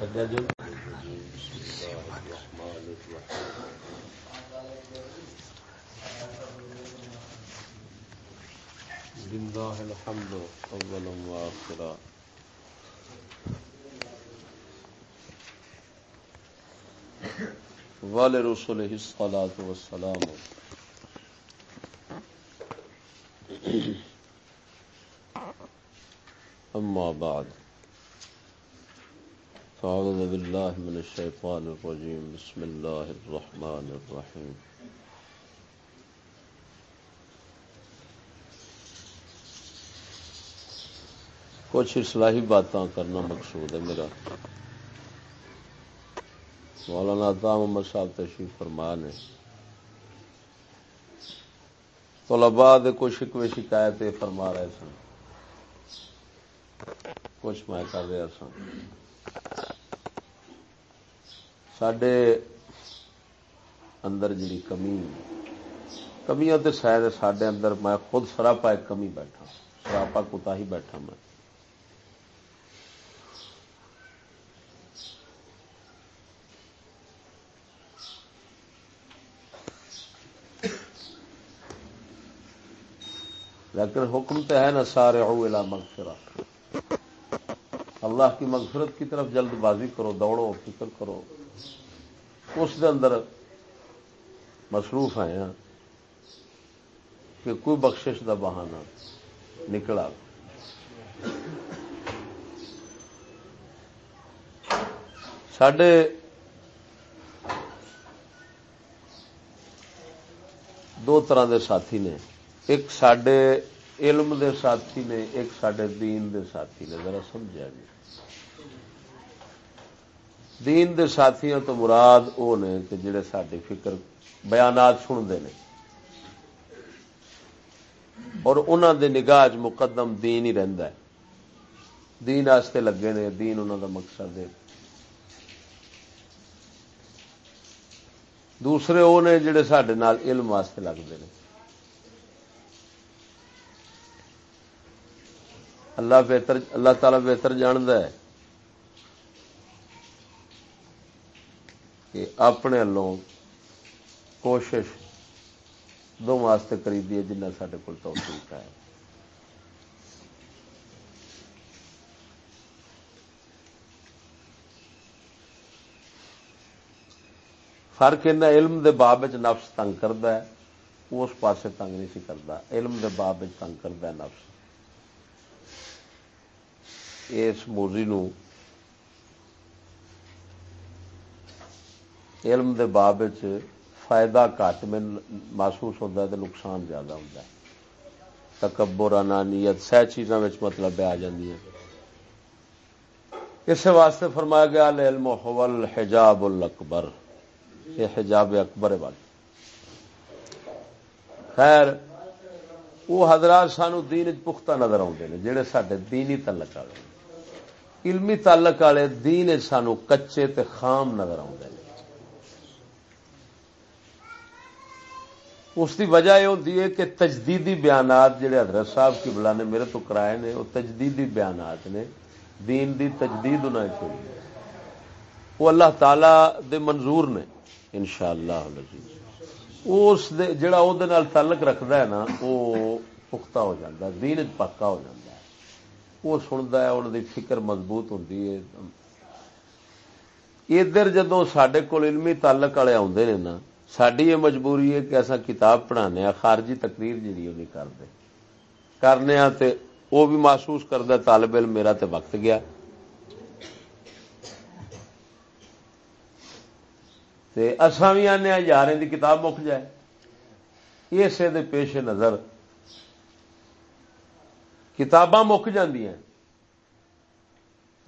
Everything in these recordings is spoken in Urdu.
سجاد لله الحمد اولا واخرا ولرسله الصلاه والسلام. اما بعد. فاعوذ بالله من الشيطان الرجيم. بسم الله الرحمن الرحيم. کچھ اصلاحی باتیں کرنا مقصود ہے میرا. مولانا عطا محمد صاحب تشریف فرما نے. طلباء دے کچھ شکوے شکایت فرما رہے سن. کچھ میں کر رہا سن. سڈے اندر جڑی کمی کمیاں تے شاید سڈے اندر میں خود سراپا ایک کمی بیٹھا سراپا کتا ہی بیٹھا میں لیکن حکم تو ہے نا سارے اولا مغفرہ اللہ کی مغفرت کی طرف جلد بازی کرو دوڑو فکر کرو اس دے اندر مصروف ہیں کہ کوئی بخشش دا بہانہ نکلا۔ سڈے دو طرح دے ساتھی نے۔ ایک سڈے علم دے ساتھی نے، ایک سڈے دین دے ساتھی نے۔ ذرا سمجھا جی۔ دین دے ساتھیوں تو مراد وہ نے کہ جڑے سڈے فکر بیانات سنتے ہیں اور انہوں دے نگاہ مقدم دین ہی رہندا ہے۔ دین آستے لگے نے، دین انہوں دا مقصد ہے۔ دوسرے وہ نے جڑے سڈے علم واسطے لگتے ہیں اللہ بہتر، اللہ تعالی بہتر جاند ہے۔ اپنے لوگ کوشش دو واسطے کری دی جنہ سارے کو توفیق ہے فرق ان علم دے باب نفس تنگ کرتا ہے اس پاسے تنگ نہیں سی کرتا علم دے باب تنگ کرتا ہے نفس اس موزی نو علم دے باب فائدہ گھٹ میں محسوس ہوتا ہے تو نقصان زیادہ ہوتا ہے۔ تکبر، انانیت، سہ چیزوں میں مطلب آ جی اس واسطے فرمایا گیا علم حول حجاب الاکبر۔ یہ حجاب اکبر ہے خیر، وہ حضرات سانو دین پختہ نظر آتے ہیں جہے سڈے دینی تعلق والے۔ علمی تعلق والے دین سانو کچے تے خام نظر آتے ہیں اس کی وجہ یہ ہوتی ہے کہ تجدیدی بیانات جڑے حضرت صاحب کی بلا نے میرے تو کرائے نے، وہ تجدیدی بیانات نے، دین دی تجدید انہیں چاہیے وہ اللہ تعالی دے منظور نے ان شاء اللہ اس جڑا تعلق رکھتا ہے نا، وہ پختہ ہو جاتا ہے، دین پکا ہو جاتا ہے۔ وہ سنتا ہے ان کی فکر مضبوط ہوتی ہے۔ ادھر جدو سڈے کول علمی تعلق والے آتے ہیں نا ساری یہ مجبوری ہے کہ اصا کتاب پڑھانے خارجی تقریر جی نہیں کرتے۔ کرنے تے وہ بھی محسوس کرتا طالب علم میرا تے وقت گیا۔ اسان بھی آنے یار کی کتاب مک جائے۔ اسے دے پیش نظر کتاباں مک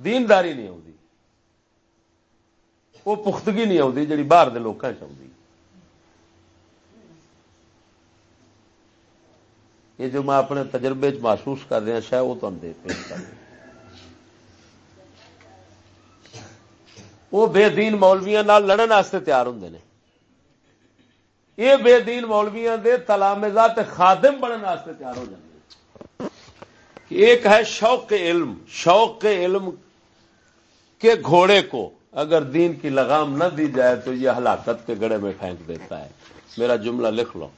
دینداری نہیں آتی وہ پختگی نہیں آتی جی باہر کے لوگوں چاہتی یہ جو میں اپنے تجربے محسوس کر رہا شاید وہ تمہیں پیش کر وہ بے دین مولویا لڑن واسطے تیار ہوں نے۔ یہ بے دین مولویا دے تلامزہ خادم بننے واسطے تیار ہو جائے ایک ہے شوق علم شوق علم کہ گھوڑے کو اگر دین کی لگام نہ دی جائے تو یہ ہلاکت کے گڑے میں پھینک دیتا ہے۔ میرا جملہ لکھ لو۔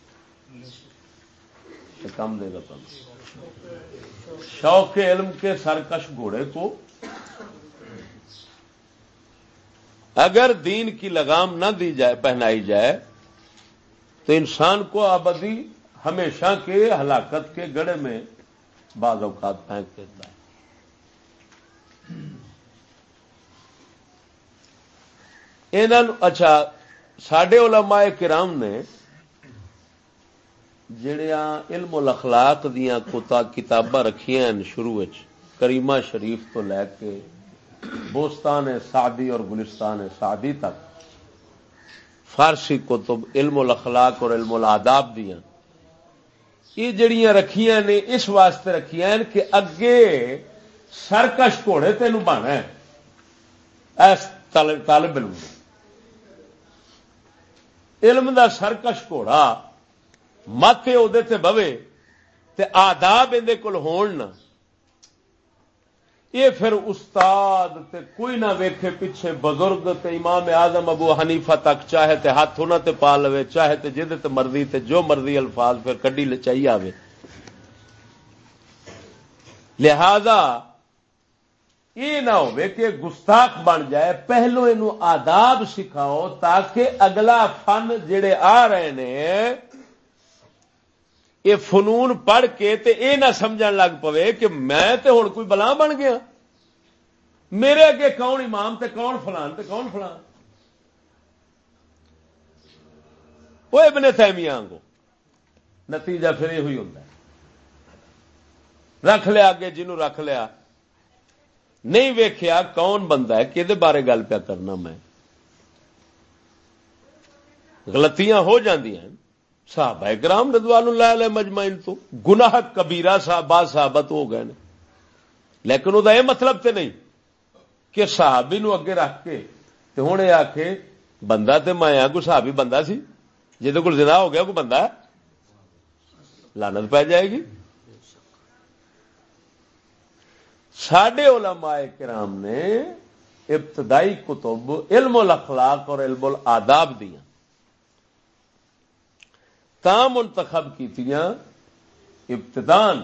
کم دے گا تم۔ شوق علم کے سرکش گھوڑے کو اگر دین کی لگام نہ دی جائے، پہنائی جائے، تو انسان کو آبادی ہمیشہ کے ہلاکت کے گڑے میں بعض اوقات پھینک دیتا ہے۔ اچھا سڈے علماء کرام نے جڑیا علم الاخلاق دیا کتاباں رکھیا شروع کریمہ شریف تو لے کے بوستان سعدی اور گلستان سعدی تک۔ فارسی کتب علم الاخلاق اور علم الاداب دیا یہ جڑیاں رکھیاں نے اس واسطے رکھیاں کہ اگے سرکش گھوڑے تین بنا طالب علم۔ علم دا سرکش گھوڑا مت تے بوے تے آداب اندر کول ہون یہ پھر استاد تے کوئی نہ ویکھے پیچھے بزرگ تے امام اعظم ابو حنیفہ تک چاہے تے ہاتھ ہونا تے پا لوے، چاہے تے جد تے مرضی تے جو مرضی الفاظ پھر کڈی چاہیے آوے۔ لہذا یہ نہ ہو کہ گستاخ بن جائے، پہلو یہ آداب سکھاؤ تاکہ اگلا فن جڑے آ رہے ہیں یہ فنون پڑھ کے تے اے نہ سمجھ لگ پوے کہ میں تے ہوں کوئی بلا بن گیا۔ میرے اگے کون امام تے کون فلان تے کون فلان؟ وہ ابن تیمیاں کو نتیجہ پھر یہ ہوئی ہوتا رکھ لیا اگے جنہوں رکھ لیا۔ نہیں ویخیا کون بندہ ہے کہ بارے گل پیا کرنا میں؟ غلطیاں ہو جاندیاں صحابہ گرام ردوان اللہ علیہ مجمعین تو گناہ کبیرہ صحابہ صحابت ہو گئے لیکن وہ یہ مطلب تے نہیں کہ صحابی نو اگے رکھ کے تے ہوں یہ آخ بندہ تے میں کوئی صحابی بندہ سی؟ جہد کو زنا ہو گیا، کوئی بندہ لانت پی جائے گی۔ سڈے علماء کرام نے ابتدائی کتب علم الاخلاق اور علم الاداب دیا تا منتخب کی ابتدان،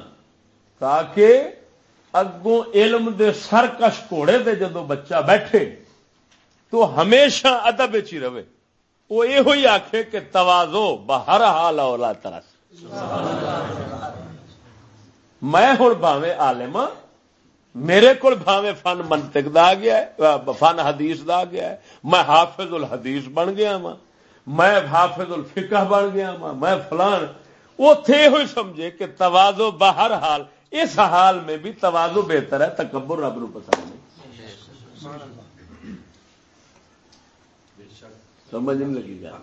تاکہ اگوں علم دے سرکش گھوڑے دے جدو بچہ بیٹھے تو ہمیشہ ادب ہی رہے۔ وہ یہ آخے کہ توازو بہر حال اولا ترس۔ میں ہوں باوے آلما میرے کو بھاوے فن منطق دا گیا ہے، فن حدیث دا گیا ہے، میں حافظ الحدیث بن گیا وا میں حافظ الفقہ بن گیا، میں فلان۔ وہ تھے ہوئی سمجھے کہ توازو باہر حال، اس حال میں بھی توازو بہتر ہے، تکبر رب نو پسند نہیں سمجھ نہیں لگی گا۔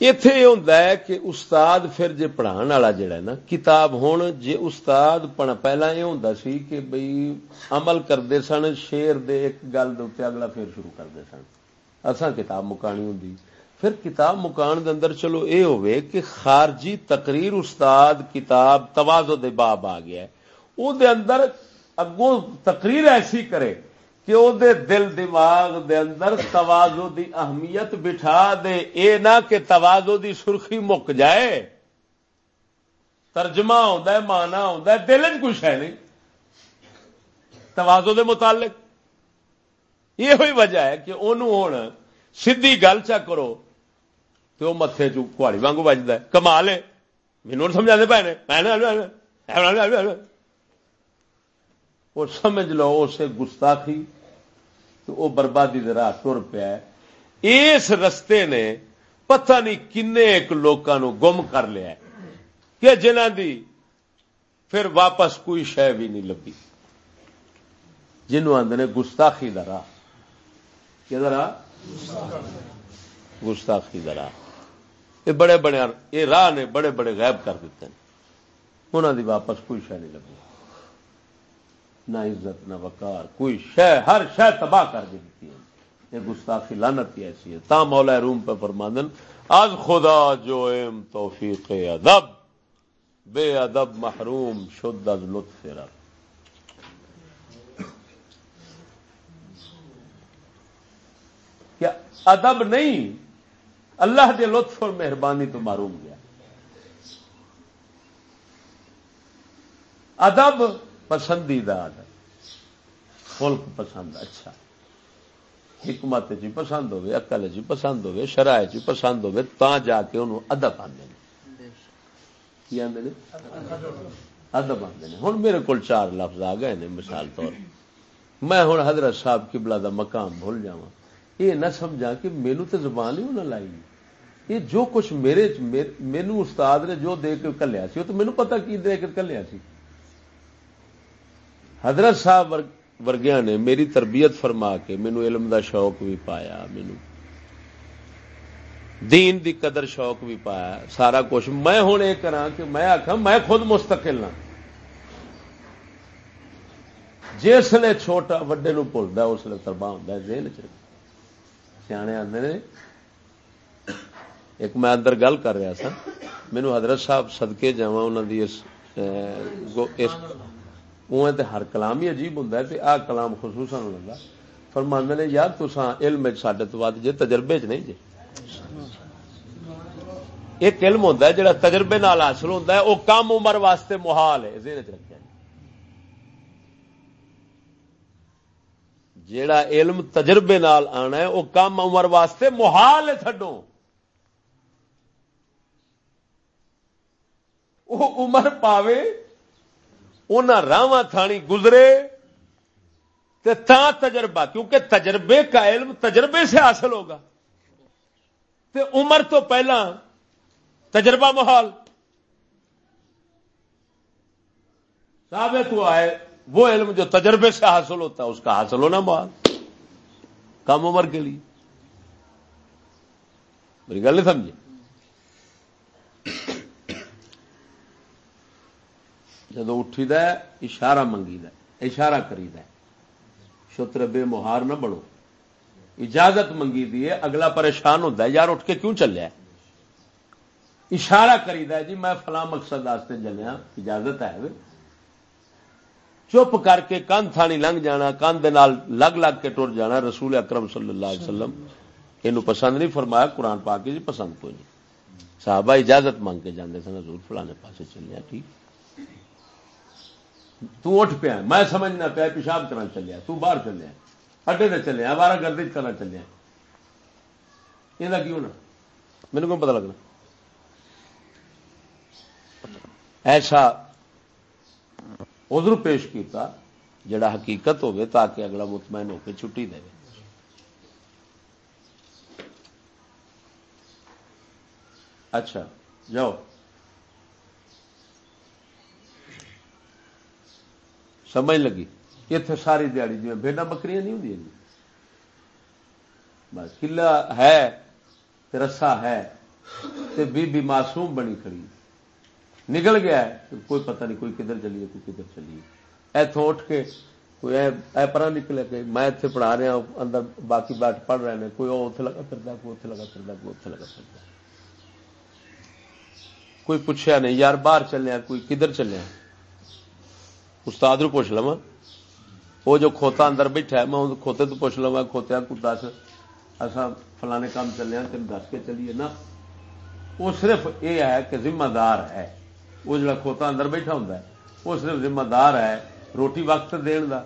اتے یہ ہوتا ہے کہ استاد پھر جی پڑھا والا جڑا نا کتاب ہوں جی استاد پہلا یہ ہوں سی کہ بئی عمل کرتے سن شیر دے ایک گل اگلا پھر شروع کرتے سن اصا کتاب مکانی ہوں پھر کتاب مکان دے اندر چلو یہ ہوئے کہ خارجی تقریر استاد کتاب توازو دے باب آ گیا وہ اندر اگوں تقریر ایسی کرے کہ وہ دل دماغ دے اندر توازو دی اہمیت بٹھا دے، اے نہ کہ توازو دی سرخی مک جائے۔ ترجمہ آ مانا آ دل کچھ ہے نہیں۔ توازو دے متعلق۔ یہ ہوئی وجہ ہے کہ انہوں ہوں سی گل چا کرو تو وہ متے چاڑی واگ بجتا ہے۔ کما لے مینو سمجھا دے پے وہ سمجھ لو اسے گستاخی تو وہ بربادی راہ تر پیا اس رستے نے پتہ نہیں کن ایک لوگوں گم کر لیا کہ جنہ دی پھر واپس کوئی شہ بھی نہیں لبھی۔ جنوب آدھے گستاخی درا کہ گستاخی درا یہ بڑے بڑے، یہ راہ نے بڑے بڑے غائب کر دیتے ہیں۔ انہوں دی واپس کوئی شہ نہیں لبھی۔ نہ عزت، نہ وقار، کوئی شہ ہر شہ تباہ کر دیتی ہے۔ یہ گستاخی لانت کی ایسی ہے۔ تا مولا روم پہ فرماندن، از خدا جو ام توفیق ادب، بے ادب محروم شد از لطف رب۔ کیا ادب نہیں؟ اللہ کے لطف اور مہربانی تو معروم گیا۔ ادب پسندیدہ ادب پسند اچھا۔ حکمت جی پسند ہوے اقل جی پسند ہوے شرائ جی پسند ہوے تا جا کے انہوں ادب آدھے کی آدھے ادب آدھے ہوں میرے کو چار لفظ آ گئے نے، مثال طور۔ میں ہوں حضرت صاحب کی بلا کا مقام بھول جا یہ نہ سمجھا کہ مینو تو زبان ہی نہ لائی۔ یہ جو کچھ میرے مینو استاد نے جو دے کے کلیا سی، وہ تو مینو پتا کی دے کے کلیا سی؟ حضرت صاحب ورگیا نے میری تربیت فرما کے مینو علم دا شوق بھی پایا، مینو دین دی قدر شوق بھی پایا، سارا کچھ۔ میں ہوں یہ کرا کہ میں آخا میں خود مستقل ہوں جسے چھوٹا وڈے نو بھولتا اس لیے تربا ہوں ذہن چ سیانے آدھے نے، ایک میں اندر گل کر رہا سا مینو حضرت صاحب سدکے جا اس انہوں کی ہر کلام ہی عجیب ہوں آ کلام خصوصاً لگا فرماند نے، یار تسا علم سڈے تو بعد جی تجربے چ نہیں جی ایک علم ہوتا ہے جڑا تجربے نال حاصل ہوتا ہے وہ کم عمر واسطے محال ہے، ذہن چ رکھا جیڑا علم تجربے نال آنا ہے وہ کم عمر واسطے محال ہے تھڈو وہ عمر پاوے ان راہ تھانی گزرے تا تجربہ، کیونکہ تجربے کا علم تجربے سے حاصل ہوگا۔ تے عمر تو پہلا تجربہ محال۔ ثابت ہوا ہے، وہ علم جو تجربے سے حاصل ہوتا ہے، اس کا حاصل ہونا محال۔ کم عمر کے لیے۔ میری گل نہیں سمجھے جب اٹھی اشارہ منگی اشارہ کری شتر بے مہار نہ بڑو اجازت منگی دی اگلا پریشان ہوتا ہے، یار اٹھ کے کیوں چلیا اشارہ کری جی میں فلاں مقصد واسطے چلیا اجازت ہے۔ چپ کر کے کن تھانی لنگ جانا کن لگ لگ کے ٹر جانا، رسول اکرم صلی اللہ علیہ وسلم یہ پسند نہیں فرمایا، قرآن پا کے جی پسند کوئی نہیں۔ صحابہ اجازت مانگ کے جانے سن، حضور فلانے پاسے چلیا ٹھیک۔ تو اٹھ پیا میں سمجھنا پیا پیشاب کرنا چلیا تو باہر چلیا اڈے سے چلے بارہ گردش کرنا چلیا یہ کیوں نا میرے کو پتا لگنا؟ ایسا ادھر پیش کیتا جڑا حقیقت ہوگی تاکہ اگلا مطمئن ہو کے چھٹی دے۔ اچھا جاؤ۔ سمجھ لگی۔ اتنے ساری دیہی جی بےڈا بکریاں نہیں ہوں بس کلا ہے رسا ہے بی بی معصوم بنی کھڑی نکل گیا ہے کوئی پتہ نہیں کوئی کدھر چلیے کوئی کدھر چلیے اتوں اٹھ کے کوئی اے پرا نکلے کہ میں اتنے پڑھا رہا اندر باقی بیٹھ پڑھ رہے ہیں، کوئی اتنے لگا پھر کوئی اتنے لگا پھر کوئی اتنے لگا پھر کوئی پوچھا نہیں، یار باہر چلے کوئی کدھر چلے استاد نو پوچھ لوا وہ جو کھوتا اندر بیٹھا ہے، میں کھوتے تو پوچھ لوا کھوتیا کو دس اصا فلانے کام چلے تین دس کے چلیے نا۔ وہ صرف یہ ہے کہ ذمہ دار ہے۔ وہ جڑا کھوتا اندر بیٹھا ہوں وہ صرف ذمہ دار ہے روٹی وقت دن کا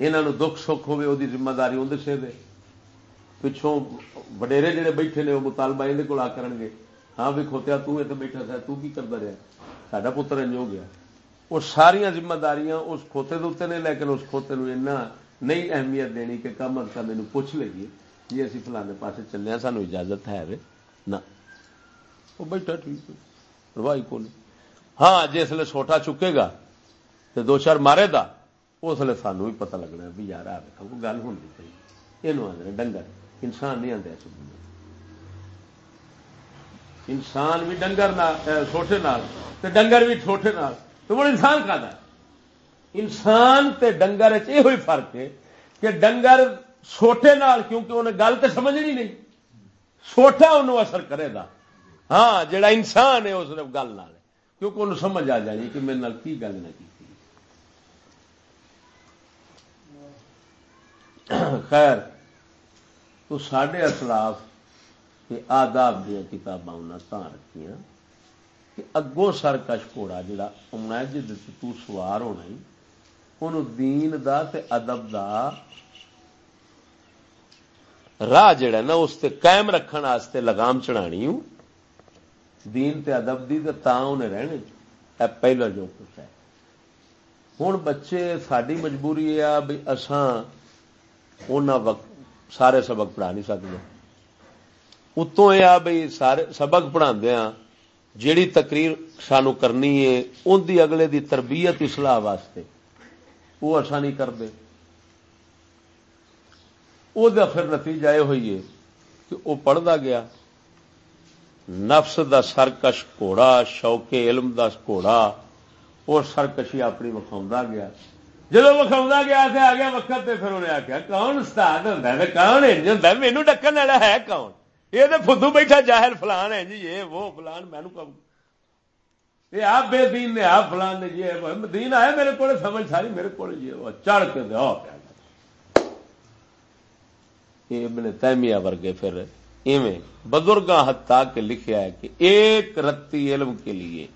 یہاں دکھ سکھ ہوے وہ ذمہ داری اندر سے دے۔ پچھوں وڈیرے جڑے بیٹھے نے وہ مطالبہ یہ کو آ کر گے ہاں بھی کھوتیا تو بیٹھا تھا تو کی کرتا رہا ساڈا پتر انج ہو گیا۔ وہ ساریا ذمہ داریاں اس کھوتے دے نے، لیکن اس کھوتے اینا نہیں اہمیت دینی کہ کم از کم مینو پوچھ لیجیے جی اسی فلانے پاس چلے سانو اجازت ہے نہ۔ وہ بیٹھا ٹھیک پرواہی کو نہیں ہاں جسے سوٹا چکے گا تو دو چار مارے گا اس لیے سانو بھی پتا لگنا بھی یار، آ گل ہونی چاہیے یہ آدھے ڈنگر۔ انسان نہیں آتے اس انسان بھی ڈنگر چھوٹے نال ڈنگر بھی چھوٹے نال۔ تو وہ انسان کا انسان تے ڈنگر یہ ہوئی فرق ہے کہ ڈنگر چھوٹے نال کیونکہ انہیں گل تو سمجھنی نہیں۔ چھوٹا انہوں اثر کرے گا۔ ہاں جڑا انسان ہے، اس نے گل نہ کیونکہ انہوں سمجھ آ جانی کہ میرے کی گل نہ کی۔ خیر، تو سڈے اسلاف آداب دیا کتاباں انہیں رکھیاں۔ کہ اگوں سرکش گھوڑا جڑا آنا ہے جی سوار ہونا ہی ان دین دا تے ادب دا راہ جڑا نا، اس تے قائم رکھن واسطے لگام چڑھانی ہوں۔ دین تے ادب دی تے تاں انہیں رہنے۔ اے پہلا جو کچھ ہے۔ ہوں بچے ساری مجبوری ہے بھی اساں وقت سارے سبق پڑھا نہیں سکتے اتوں یہ آ بھائی سارے سبق پڑھا ہاں۔ جیڑی تقریر سانو کرنی ہے ان دی اگلے دی تربیت اصلاح واسطے۔ وہ اصا نہیں کرتے۔ وہ پھر نتیجہ یہ ہوئی ہے کہ وہ پڑھتا گیا۔ نفس دا سرکش گھوڑا، شوق علم دا گھوڑا وہ سرکشی اپنی وکھا گیا۔ جب وکھا گیا آ گیا وقت پھر انہیں آخیا کون استاد ہوں کون ہوں مینو ڈکن والا ہے کون؟ یہ تو فدو بیٹھا جاہر فلان ہے جی یہ وہ فلان مینو کب یہ آپ بے دین نے آپ فلان نے جی دین آیا میرے کو سمجھ ساری میرے کو جی چڑھ کے دیا ابن تیمیہ ورگے پھر ایویں بزرگ ہتا کے لکھیا ہے کہ ایک رتی علم کے لیے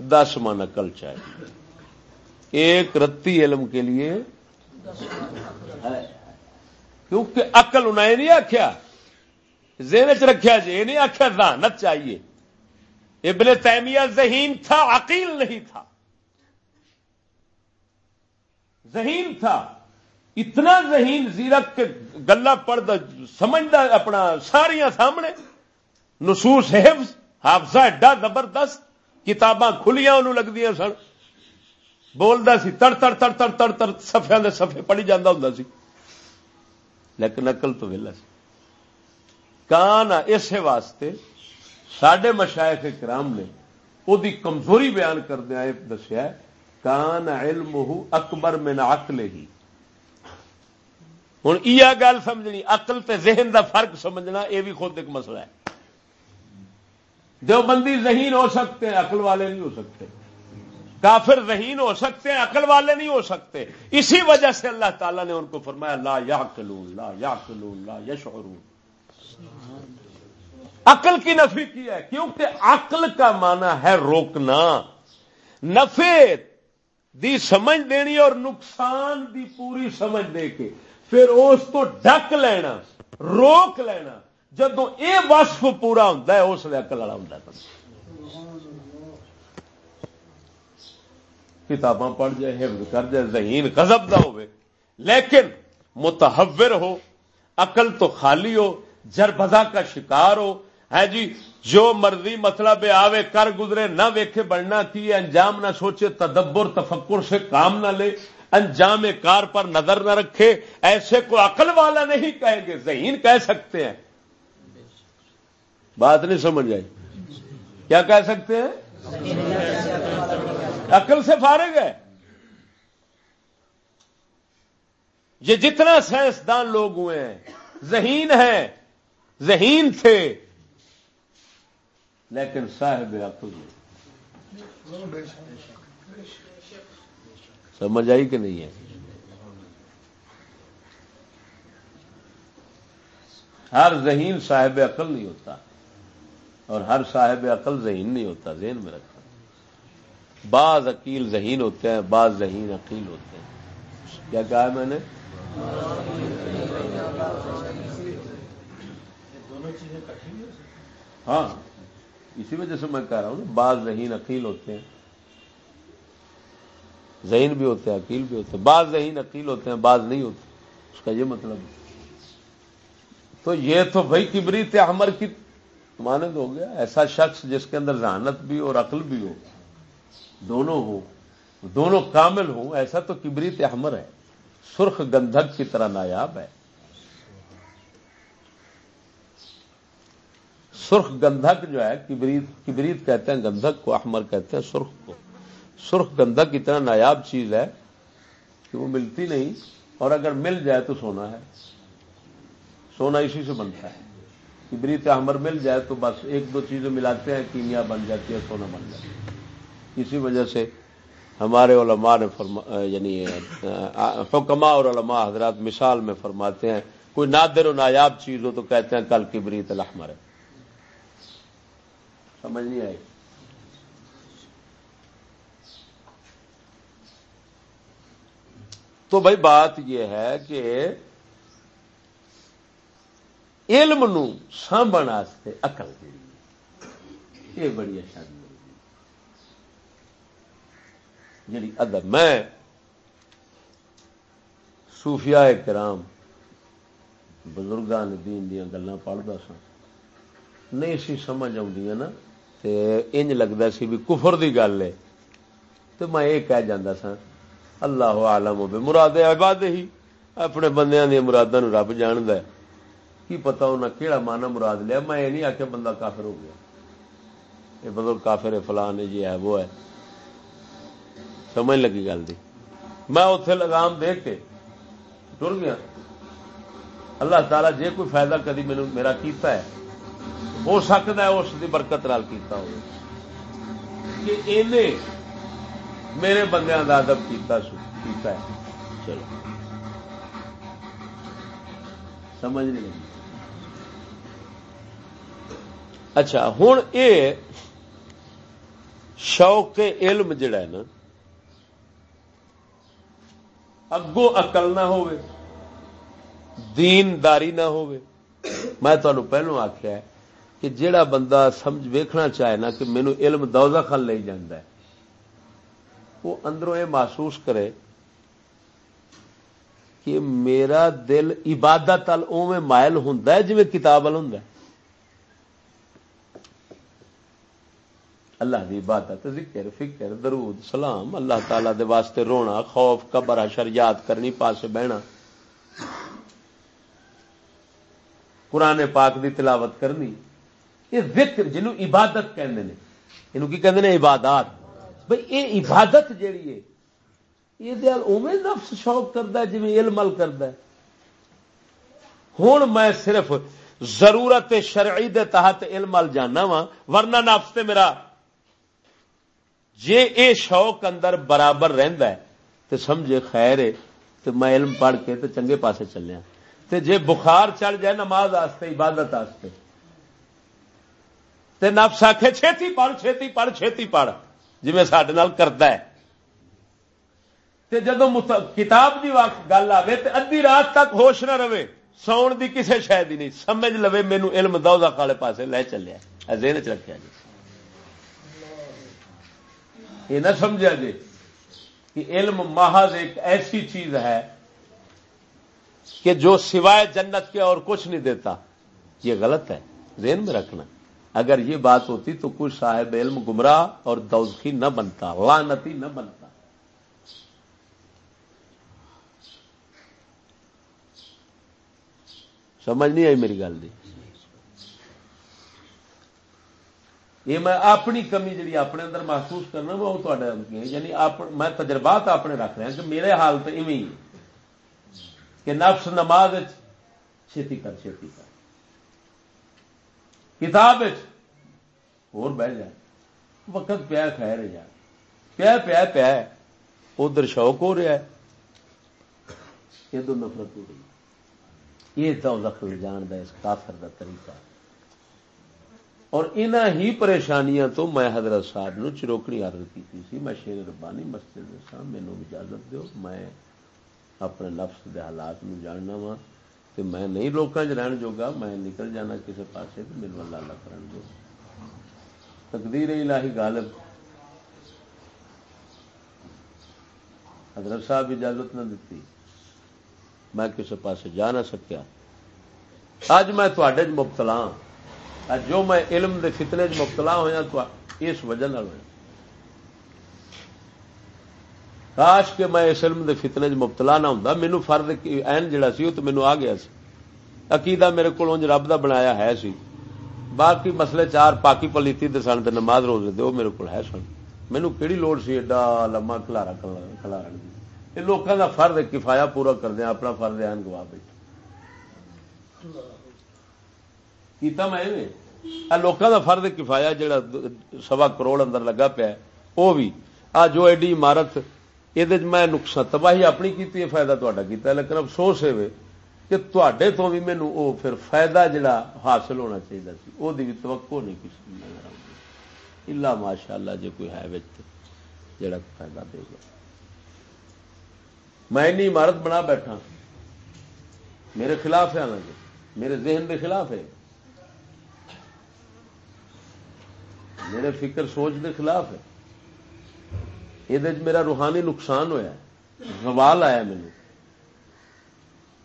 دس من عقل چاہیے ایک رتی علم کے لیے کیونکہ عقل انہیں نہیں آخیا زین چ رکھا جی یہ نہیں آخیا ذہانت چاہیے۔ ابن تیمیہ ذہین تھا، عقیل نہیں تھا۔ ذہین تھا۔ اتنا ذہین زیرک کے گلا پڑھ سمجھتا اپنا ساریا سامنے۔ نصوص حفظ، حافظہ ایڈا زبردست، کتاباں کھلیاں انہوں لگتی سن۔ بولتا سی، تڑ تڑ تڑ تڑ تڑ تڑ سفیا سفے پڑھی جانا ہوں سی۔ لیکن نقل تو ویلا سی۔ کان اسے واسطے سڈے مشائق کرام نے وہ کمزوری بیان کردیا دسیا کان علم اکبر میں نہ ہی ہوں یہ گل سمجھنی اقل تے ذہن دا فرق سمجھنا یہ بھی خود ایک مسئلہ ہے۔ جو بندی ذہین ہو سکتے ہیں، عقل والے نہیں ہو سکتے۔ کافر ذہین ہو سکتے ہیں، عقل والے نہیں ہو سکتے۔ اسی وجہ سے اللہ تعالیٰ نے ان کو فرمایا، لا یا کلو لا یا کلو لا یش عقل کی نفی کی ہے، کیونکہ عقل کا معنی ہے روکنا۔ نفے دی سمجھ دینی اور نقصان دی پوری سمجھ دے کے۔ پھر اس کو ڈک لینا، روک لینا۔ جدو یہ وصف پورا ہوتا ہے، اس لیے اکل والا ہوں کتاباں پڑھ جائے، حفظ کر جائے، ذہین غضب دا ہوئے۔ لیکن متحور ہو، عقل تو خالی ہو۔ جربزا کا شکار ہو۔ ہے جی جو مرضی مطلب آوے، کر گزرے، نہ ویکھے، بڑھنا کی انجام نہ سوچے، تدبر، تفکر سے کام نہ لے۔ انجام کار پر نظر نہ رکھے۔ ایسے کو عقل والا نہیں کہیں گے، ذہین کہہ سکتے ہیں۔ بات نہیں سمجھ آئی۔ کیا کہہ سکتے ہیں؟ عقل سے فارغ ہے۔ یہ جتنا سائنسدان لوگ ہوئے ہیں، ذہین ہیں۔ ذہین تھے۔ لیکن صاحب عقل سمجھ آئی کہ نہیں ہے؟ ہر ذہین صاحب عقل نہیں ہوتا اور ہر صاحب عقل ذہین نہیں ہوتا، ذہن میں رکھتا بعض عقیل ذہین ہوتے ہیں، بعض ذہین عقیل ہوتے ہیں۔ کیا کہا ہے میں نے؟ ہاں اسی وجہ سے میں کہہ رہا ہوں بعض ذہین عقیل ہوتے ہیں۔ ذہین بھی ہوتے ہیں، عقیل بھی ہوتے ہیں۔ بعض ذہین عقیل ہوتے ہیں، بعض نہیں ہوتے۔ اس کا یہ مطلب تو یہ تو بھائی کبریت احمر کی مانند ہو گیا، ایسا شخص جس کے اندر ذہانت بھی اور عقل بھی ہو، دونوں ہو، دونوں کامل ہوں، ایسا تو کبریت احمر ہے۔ سرخ گندھک کی طرح نایاب ہے۔ سرخ گندھک جو ہے، کبریت کبریت کہتے ہیں، گندھک کو احمر کہتے ہیں، سرخ کو۔ سرخ گندک اتنا نایاب چیز ہے کہ وہ ملتی نہیں، اور اگر مل جائے تو سونا ہے۔ سونا اسی سے بنتا ہے۔ کبریت احمر مل جائے تو بس ایک دو چیزیں ملاتے ہیں کیمیا بن جاتی ہے سونا بن جاتی ہے۔ اسی وجہ سے ہمارے علماء نے فرما یعنی حکما اور علماء حضرات مثال میں فرماتے ہیں، کوئی نادر و نایاب چیز ہو تو کہتے ہیں کل کبریت الحمر ہے۔ سمجھ نہیں آئی۔ تو بھائی بات یہ ہے کہ علم نو سانبن اقل یہ بڑی اچھا جی ادب، میں صوفیاء کرام بزرگان دین دیا گلیں پڑھتا سا نہیں سی سمجھ آدی نا۔ انج لگتا سی بھی کفر دی گل ہے۔ تو میں یہ کہہ جانا سا اللہ عالم ہو مراد عباد ہی۔ اپنے بندیاں دیا مرادوں رب جاند کی پتا انہیں کہڑا مانا مراد لیا؟ میں یہ نہیں آخیا بندہ کافر ہو گیا۔ یہ بدل کافر فلان ہے جی ہے، وہ ہے۔ سمجھ لگی گل دی۔ میں اتے لگام دیکھ کے ٹر گیا۔ اللہ تعالیٰ جے کوئی فائدہ کدی میرا کیتا ہے ہو سکتا ہے اس کی برکت نال کیتا ہو کہ انہیں میرے بندیاں کا ادب کیتا کیتا ہے۔ چلو۔ سمجھ نہیں لگی۔ اچھا ہوں یہ شوق علم جڑا ہے نا، اگوں اقل نہ ہو دینداری نہ ہو میں تمہیں پہلو آخیا ہے کہ جیڑا بندہ سمجھ ویکھنا چاہے نا کہ مینو علم دوزہ خل لے جاندہ ہے، وہ اندروں یہ محسوس کرے کہ میرا دل عبادت ال مائل ہوں جی کتاب ال ہوں اللہ دی عبادت، ذکر، فکر، درود، سلام، اللہ تعالی دے واسطے رونا، خوف، قبر، حشر، یاد کرنی پاس بہنا قرآن پاک دی تلاوت کرنی۔ یہ ذکر جنوں عبادت کہندے نے یہ کہندے نے عبادات۔ بھائی یہ عبادت جیڑی ہے، یہ اوے نفس شوق کرتا جی علم کرتا ہے۔ ہوں میں صرف ضرورت شرعی دے تحت علم مل جانا وا ورنہ نفس تے میرا جے اے شوق اندر برابر رہندا ہے، تے سمجھے خیر ہے تو میں علم پڑھ کے تے چنگے پاسے چلیا تے جے بخار چڑھ جائے نماز آستے، عبادت آستے۔ تے نفس آخے چھتی پڑھ چھتی پڑھ چھتی پڑھ۔ جی سڈے کرتا ہے۔ جدو کتاب کی گل آئے تو ادی رات تک ہوش نہ رہے۔ ساؤن کی کسی شاید ہی نہیں۔ سمجھ لو مینو علم دو کالے پاسے لے چلیا چ رکھا جی۔ یہ نہ سمجھا جی کہ علم محض ایک ایسی چیز ہے کہ جو سوائے جنت کے اور کچھ نہیں دیتا۔ یہ غلط ہے۔ ذہن میں رکھنا۔ اگر یہ بات ہوتی تو کچھ صاحب علم گمراہ اور دوزخی نہ بنتا لانتی نہ بنتا۔ سمجھ نہیں آئی میری گل دی؟ یہ میں اپنی کمی جی اپنے اندر محسوس کرنا وہ یعنی میں تجربات اپنے رکھ رہا ہاں کہ میرے حال تو اوی کہ نفس نماز چھتی کر چھتی کر۔ کتاب اور بہ جائے وقت پیا خیر جا پیا پیا پیا ادھر شوق ہو رہا ہے۔ ادھر نفرت ہو رہی یہ تو دخل جان دا اس کافر دا طریقہ۔ اور انہ ہی پریشانیاں تو میں حضرت صاحب نو چروکنی عرض کی سی۔ میں شیر ربانی مسجد سا مینو اجازت دیو۔ میں اپنے نفس دے حالات نو جاننا وا کہ میں نہیں لوکاں چ رہن جوگا، میں نکل جانا کسی پاسے تو میرے اللہ اللہ کرن دو۔ تقدیر الہی غالب۔ حضرت صاحب اجازت نہ دیتی۔ میں کسی پاس جا نہ سکیا۔ اج میں تھوڑے مبتلا ہاں۔ جو میں علم دے فتنے چ مبتلا ہوا تو اس وجہ ہوا کاش کہ میں اس علم دے فتنے چ مبتلا نہ ہوں مینو فرد این جڑا سی وہ تو مینو آ گیا سی۔ عقیدہ میرے کو رب دا بنایا ہے سی۔ باقی مسئلے چار پاکی پلیتی دے سن تے نماز روز دے وہ میرے کو ہے سن۔ مینو کہڑی لوڑ سی ایڈا لما کلارا کلارا یہ لوگوں کا فرد کفایا پورا کر دیا اپنا فرد این گوا بیٹھا کیتا میں لوگوں کا فرد کفایا جڑا سوا کروڑ اندر لگا پیا وہ بھی۔ آ جو ایڈی عمارت یہ میں نقصان تباہی اپنی کی فائدہ تا کیتا لیکن افسوس ہے کہ تے تو بھی مینو وہ پھر فائدہ جڑا حاصل ہونا چاہیے سی وہ بھی توقع نہیں کسی نظر الا ماشاء اللہ جی کوئی ہے جڑا فائدہ دے گا میں عمارت بنا بیٹھا میرے خلاف ہے میرے ذہن کے خلاف ہے میرے فکر سوچ کے خلاف ہے یہ میرا روحانی نقصان ہوا سوال آیا مینو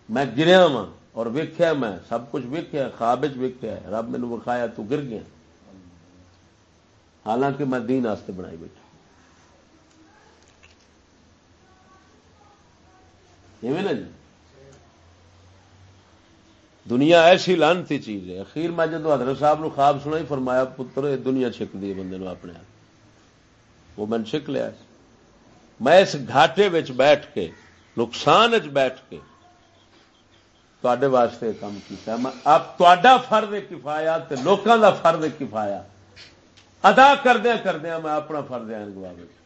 میں گریا وا اور ویخیا میں سب کچھ ویکیا خواب ویکیا رب مینو وکھایا تو گر گیا حالانکہ میں دین آستے بنائی بیٹھا نا جی دنیا ایسی لانتی چیز ہے اخیر میں جدو حضرت صاحب نو خواب سنا ہی فرمایا پتر دنیا چھک دی بندے نو اپنے وہ میں چھک لیا میں اس گھاٹے بیٹھ کے نقصان بیٹھ کے تے واسطے کام کیا اب تا فرد کفایا لوگوں کا فرد کفایا ادا کردیا کردیا میں اپنا فرد گوا بیٹھا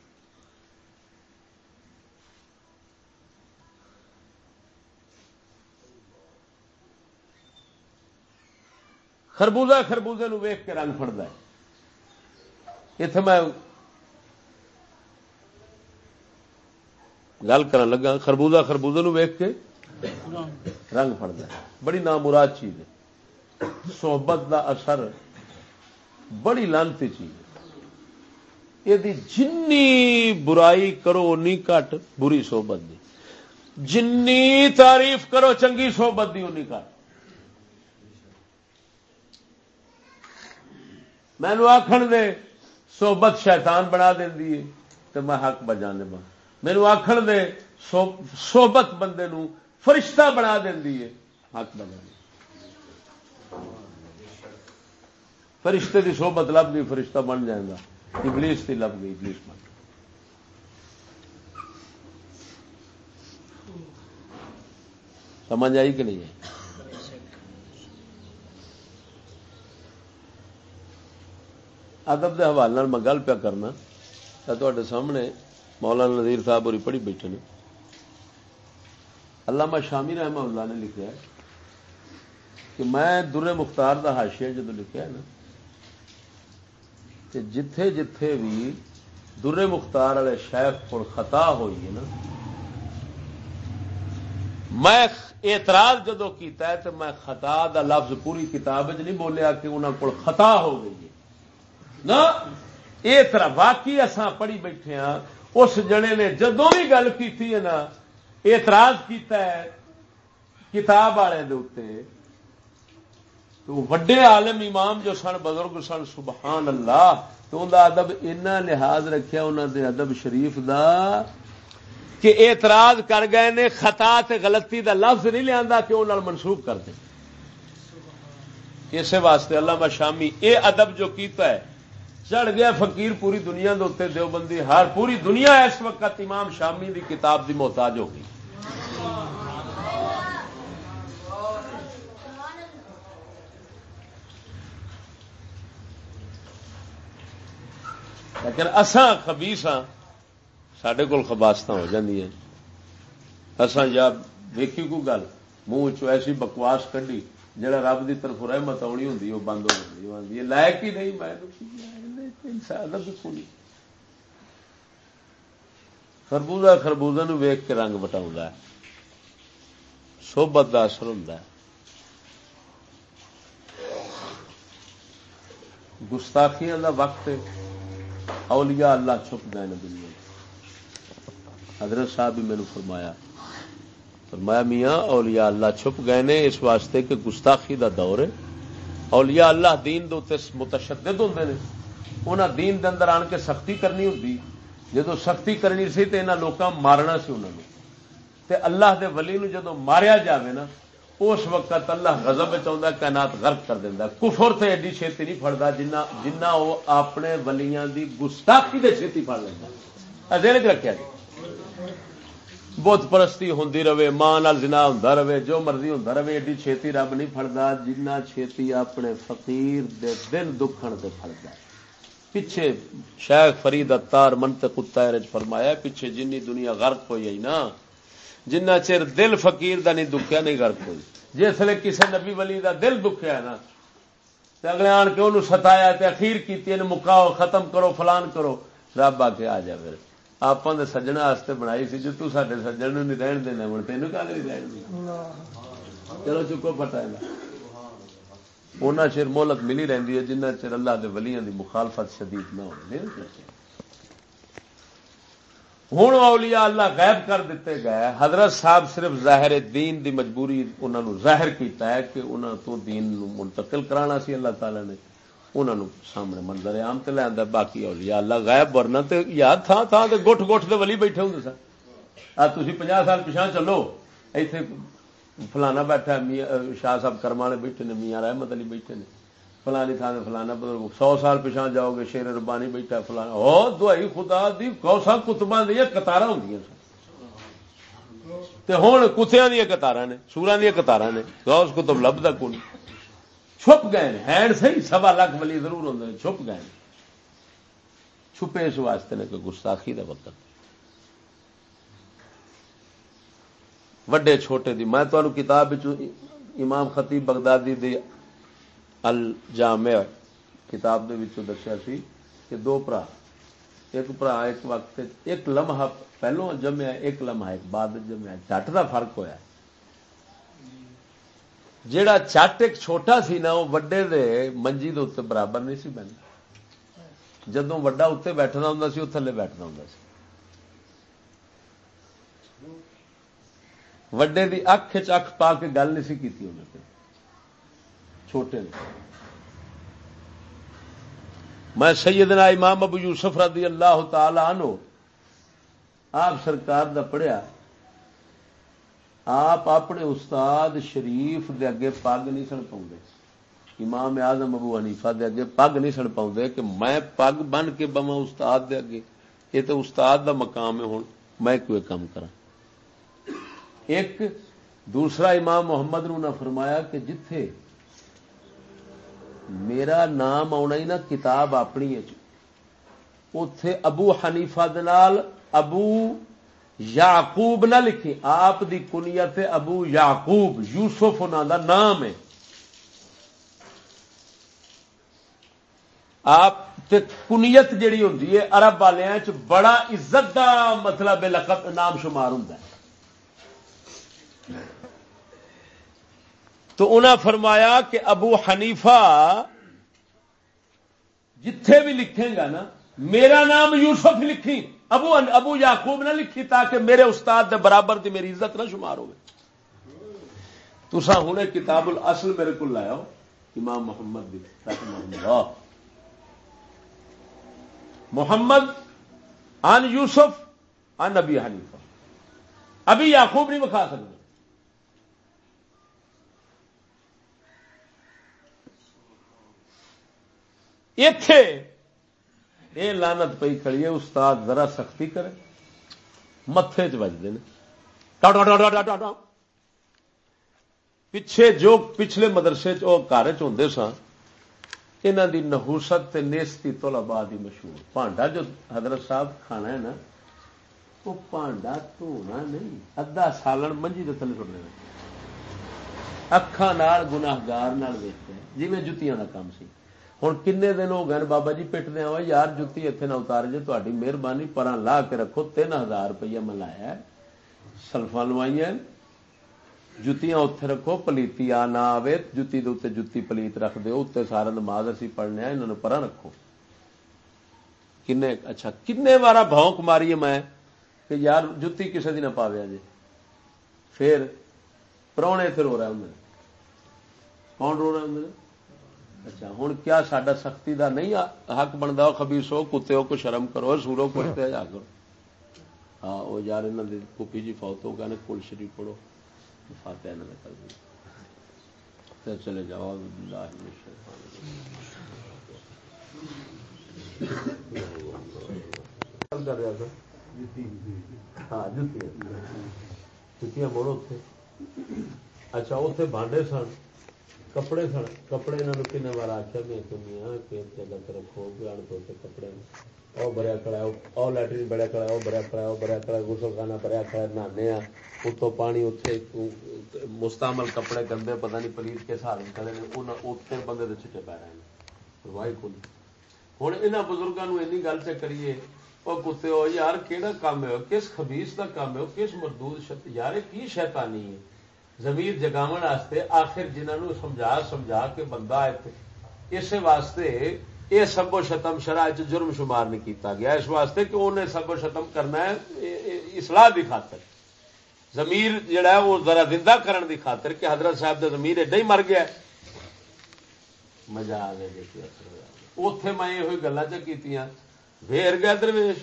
خربوزہ خربوزے ویخ کے رنگ فڑتا ہے اتے میں گل کر لگا، خربوزہ خربوزے نو کے رنگ فڑتا ہے۔ بڑی نامراد چیز ہے۔ صحبت دا اثر بڑی لانتی چیز ہے۔ یہ جنی برائی کرو اُنی کٹ بری صحبت دی۔ جنی تعریف کرو چنگی صحبت دی اُنی کٹ۔ مینو آخر دے سوبت شیطان بنا دینی ہے تو میں حق بجانے با مینو آخر دے سوبت بندے نو فرشتہ بنا دینی ہے حق بجانے فرشتے دی سوبت لب گئی فرشتہ بن جائے گا ابلیس کی لب گئی ابلیس بن سمجھ آئی کہ نہیں ہے ادب کے حوالے میں گل پیا کرنا تے سامنے مولانا نظیر صاحب ہوئی پڑھی بیٹھے نے۔ علامہ شامی رحمہ اللہ نے لکھا کہ میں در مختار کا ہاشیا جدو لکھا نا کہ جتھے جتھے بھی در مختار والے شیخ کو خطا ہوئی ہے نا، میں اعتراض جدو کیتا ہے تو میں خطا دا لفظ پوری کتاب نہیں بولیا کہ انہوں کو خطا ہو گئی ہے۔ یہ طرح واقعی اصا پڑھی بیٹھے ہاں اس جنے نے جدو بھی گل کی نا اعتراض کیتا ہے کتاب والے تو وڈے عالم امام جو سن بزرگ سن سبحان اللہ تو ان ادب اینا لحاظ رکھیا انہوں دے ادب شریف دا کہ اعتراض کر گئے نے خطا تے غلطی دا لفظ نہیں لیا کہ وہ منسوخ کر دیں اسی واسطے اللہ شامی اے ادب جو کیتا ہے چڑھ گیا فقیر پوری دنیا دے دیوبندی۔ ہر پوری دنیا اس وقت امام شامی دی کتاب دی محتاج ہو گئی۔ لیکن اساں خبیس ہاں سڈے کول خباست ہو جی اساں یا ویکھی کو گل، منہ چ ایسی بکواس کھی جہاں رب کی طرف رحمت آنی ہوں وہ بند ہو جاتی لائق ہی نہیں، میں خربوزہ خربوزہ نو ویک کے رنگ بٹا سوبت کا اثر ہوں گستاخیاں دا وقت اولیاء اللہ چھپ گئے دنیا حضرت صاحب بھی میرے فرمایا۔ فرمایا، میاں، اولیاء اللہ چھپ گئے نے، اس واسطے کہ گستاخی دا دور ہے۔ اولیاء اللہ دین دے متشدد ہوں نے۔ انہاں دین دے اندر آن کے سختی کرنی ہوتی جدو سختی کرنی سی تو یہاں لوگوں مارنا سی انہوں نے تے اللہ دے ولی نو جدو ماریا جاوے نا، اس وقت اللہ غضب چاہتا کائنات غرق کر دینا کفر تے ایڈی چھتی نہیں فڑتا جنہ جنہ وہ اپنے ولیاں دی گستاخی دے چھتی پڑ لینا ادھر رکھا جی۔ بت پرستی ہوں رہے، ماں زنا ہوں رہے، جو مرضی ہوں رہے، ایڈی چھتی رب نہیں فڑتا جنہ چھتی اپنے فقیر دے دل دکھن سے فڑتا پیچھے شیخ فرید اتار منت کتا فرمایا پیچھے جنی دنیا غرق ہوئی نا جنہ چر دل فقیر دا نہیں دکھیا نہیں غرق ہوئی۔ جس لیے کسی نبی ولی دا دل دکھیا نا اگلے آن کے انہوں ستایا تے اخیر کی مکاؤ ختم کرو فلان کرو۔ رب آ کے آ جائے پھر۔ آپ سجنا بنائی سی جو تے سجن نہیں رہن دینا ہوں تین کہ رہن دینا؟ چلو چکو پتا چر مہلت ملی رہی ہے، جنہ چر اللہ کے ولیاں دی مخالفت شدید نہ ہو۔ ہوں اولیاء اللہ غائب کر دیتے گئے۔ حضرت صاحب صرف ظاہر دین دی مجبوری انہوں نے ظاہر کیتا ہے کہ انہوں تو دین منتقل کرانا سی اللہ تعالی نے۔ انہوں نے سامنے منظر عام تے لیا باقی اولیاء اللہ غائب ورنا تے یاد تھا تھا تے گٹھ گٹھ دے ولی بیٹھے ہوں سر آ تھی پناہ سال پچھا چلو۔ ایتھے فلانا بیٹھا شاہ صاحب کرم والے بیٹھے نے، میاں رحمت علی بیٹھے نے۔ فلانی تھان فلانا بزرگ، سو سال پچھا جاؤ گے، شیر ربانی بیٹھا فلانا۔ ہو دوائی خدا دی کوسا کتباں دیا کتار ہوں ہوں کتیا دیا کتار نے سورا دیا کتار نے۔ گوس کتب لبدا کون؟ چھپ گئے ہینڈ صحیح، سوا لاکھ ولی ضرور ہوں چھپ گئے چھپے اس واسطے نے کہ گستاخی کا وقت۔ وڈے چھوٹے دی۔ میں تمہیں کتاب امام خطیب بغدادی دی الجامع کتاب دے وچوں دسیا سی کہ دو برا ایک برا ایک وقت ایک لمحہ پہلو جمیا ایک لمحہ ایک بعد جمیا چٹ کا فرق ہویا جیڑا چٹ ایک چھوٹا سی نا وہ وڈے دے منجی دے اتنے برابر نہیں سی بہن۔ جدو وڈا اتنے بیٹھنا ہوں سی وہ تھلے بیٹھنا ہوں سی۔ وڈے دی اکھ چھ پا کے گل نہیں سی کی چھوٹے نے۔ میں سیدنا امام ابو یوسف رضی اللہ تعالی عنہ آپ سرکار دا پڑھیا۔ آپ اپنے استاد شریف دے اگے پگ نہیں سن پاؤں امام آزم ابو حنیفہ دے اگے پگ نہیں سن پاؤں کہ میں پگ بن کے بوا استاد دے اگے۔ یہ تو استاد دا مقام ہے ہوں میں کوئی کام کرا ایک دوسرا امام محمد نو نہ فرمایا کہ جتھے میرا نام آنا ہی نا کتاب اپنی اتے جی۔ ابو حنیفا ابو یعقوب نہ لکھی آپ دی کنیت ابو یعقوب، یوسف دا نام ہے۔ آپ کنیت جیڑی ہوں ارب والوں بڑا عزت دا مطلب لقب، نام شمار ہوں تو انہاں فرمایا کہ ابو حنیفہ جتھے بھی لکھیں گا نا، میرا نام یوسف لکھی، ابو ابو یعقوب نہ لکھی تاکہ میرے استاد دے برابر دی میری عزت نہ شمار تسا ہوں کتاب الاصل میرے کو لایا امام محمد محمد محمد ان یوسف ان ابی حنیفہ۔ ابھی یعقوب نہیں بکھا سکتے۔ اتے یہ لانت پی کھڑی ہے، استاد ذرا سختی کرے۔ متے چجتے ہیں پچھے جو پچھلے مدرسے گھر چ سن یہاں کی نہوست نیستی تو بعد ہی مشہور۔ پانڈا جو حضرت صاحب کھانا ہے نا وہ پانڈا دھونا نہیں، ادھا سالن منجی کے تھلے سٹنے اکھان گناگار ویچتے جی جتیاں کا کام سی۔ ہوں کن دن ہو گئے بابا جی پٹ دیا یار جتی اتنے نہ اتار جی تاری مہربانی پر لا کے رکھو تین ہزار روپیہ ملایا سلفا لوائی جتیاں اتے رکھو پلیتی آ نہ آئے جتی دے جتی پلیت رکھ دو اتنے سارا نماز اسی پڑھنے یہاں پر رکھو کن اچھا کن بار بونک ماری میں کہ یار جتی کسی کی نہ پاویا جی پھر پرونے اتنے رو رہے ہوں کون رو رہے ہوں اچھا ہوں کیا سڈا سختی دا نہیں حق بنتا خبیسو کتے کو شرم کرو سورو کتے جا کرو۔ ہاں وہ یار انہوں نے پوپی جی فوت ہو گئے کل شریف پڑھو۔ فاتح انہوں نے کر دیا۔ چلے جاؤ ہاں جتیاں۔ بولو اتے اچھا اتے بانڈے سن۔ کپڑے سن کپڑے یہاں کن بار آخیا میں میاں کہ لت رکھو پیان تو کپڑے وہ بریا کڑا وہ لٹرین بڑا کڑا وہ بریا کڑا وہ بریا کڑا گسل خانہ بریا کڑا نہانے اتوں پانی اتنے مستعمل کپڑے گندے پتہ نہیں پلیت کے سال کھڑے نے اتنے بندے کے چھٹے پی رہے ہیں وائی کھول ہوں یہاں بزرگوں این گل سے کریے وہ کتے ہو یار کہڑا کام ہے کس خبیس کا کام ہے کس مردود یار کی شیطانی ہے زمیر جگاو آخر جنہوں سمجھا سمجھا کے بندہ اس واسطے یہ سب و شتم شرح جرم شمار نہیں کیتا گیا، اس واسطے کہ انہیں سب و شتم کرنا ہے اصلاح دی خاطر۔ زمیر جڑا ہے، وہ ذرا زندہ کرن دی خاطر کہ حضرت صاحب کا زمیر ایڈا ہی مر گیا۔ مزہ آ گیا اتے میں یہ گلا چ ویر گیا درویش۔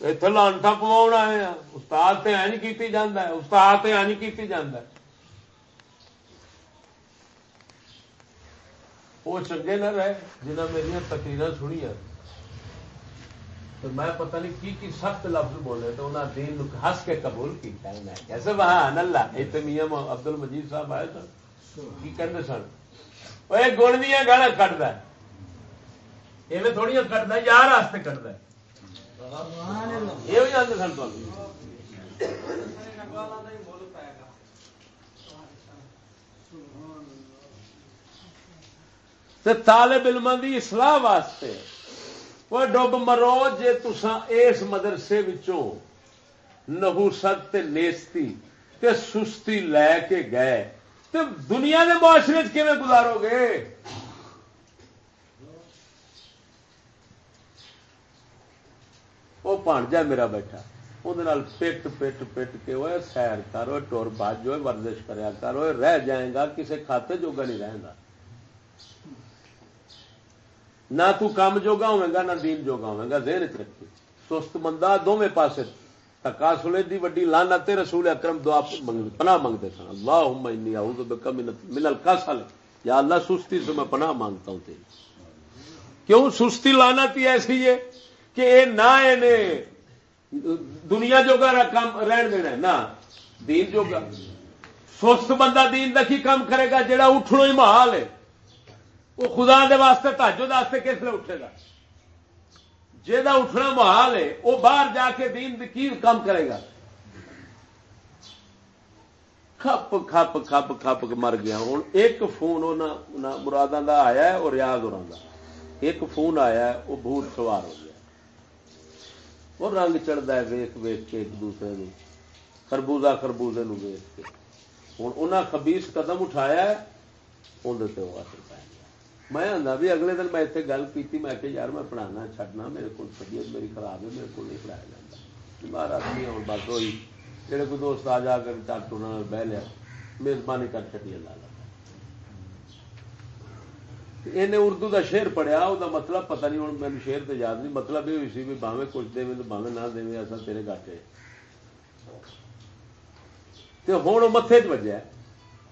اتنے لانٹا پوا آئے ہیں استاد تو این کی جانا ہے، استاد تو این کی جانا ہے وہ چنگے نہ رہے جنہیں میری تقریر سنیا تو میں پتہ نہیں کی کی سخت لفظ بولے تو انہیں دین ہس کے قبول کیا کیسے وہاں اللہ میاں عبد المجید صاحب آئے سن۔ کی کہتے سن؟ وہ گڑ دیا گالا کٹد یہ تھوڑی کٹد یار واسطے کٹد یہ بھی آتے سن طالب علم کی اصلاح واسطے۔ وہ ڈب مرو، جے تسا اس مدرسے نہوست نیستی تے سستی لے کے گئے، تے دنیا کے معاشرے کیون گزارو گے؟ وہ پانجا میرا بیٹھا وہ پٹ پٹ پٹ کے وہ سیر کر ٹور باج ورزش کریا کر رہ جائے گا کسی کھاتے جوگا نہیں رہے گا نہ تو کام جوگا گا، نہ دین جوگا گا، ذہن چ رکھی سست بندہ دونوں پاسے تقاسلے دی وڈی لعنت رسول اکرم دعا پناہ مانگتے سن۔ اللہ انی اعوذ بک من الکسل یا اللہ، سستی سے میں پناہ مانگتا ہوں تیری۔ کیوں؟ سستی لعنت ہی ایسی ہے کہ اے نہ اے نے دنیا جوگا کام رہن دینا ہے۔ نہ، دین جوگا۔ سست بندہ دین دا کی کام کرے گا؟ جڑا اٹھنو ہی محال ہے۔ وہ خدا دے واسطے تاجو واسطے کس لیے اٹھے گا؟ جا اٹھنا محال ہے، وہ باہر جا کے دین کی کام کرے گا؟ کھپ کھپ کھپ کھپ مر گیا۔ ہوں، ایک فون مرادہ دا آیا ہے اور ریاض اور ایک فون آیا ہے، وہ بھوت سوار ہو گیا۔ وہ رنگ چڑھتا ہے، ویخ ویخ کے ایک دوسرے کو خربوزہ خربوزے ویخ کے۔ ہوں انہیں خبیس قدم اٹھایا ہے اندر وہ اثر میں آتا بھی اگلے دن میں اتنے گل کی میں کہ یار میں پڑھانا چڈنا میرے کو طبیعت میری خراب ہے، میرے کو نہیں پڑھایا جاتا مہاراج جی نہیں ہوں بس ہوئی جہے کوئی دوست آ جا کر ڈاکٹر انہوں بہ لیا میزبانی کر چکی اللہ انہیں اردو دا شعر پڑھیا وہ مطلب پتہ نہیں ہوں میرے شعر تو یاد نہیں مطلب یہ ہوئی سی بھی باہیں کچھ دے تو باہیں نہ دے ایسا تیرے گاٹے ہوں وہ متے چ وجہ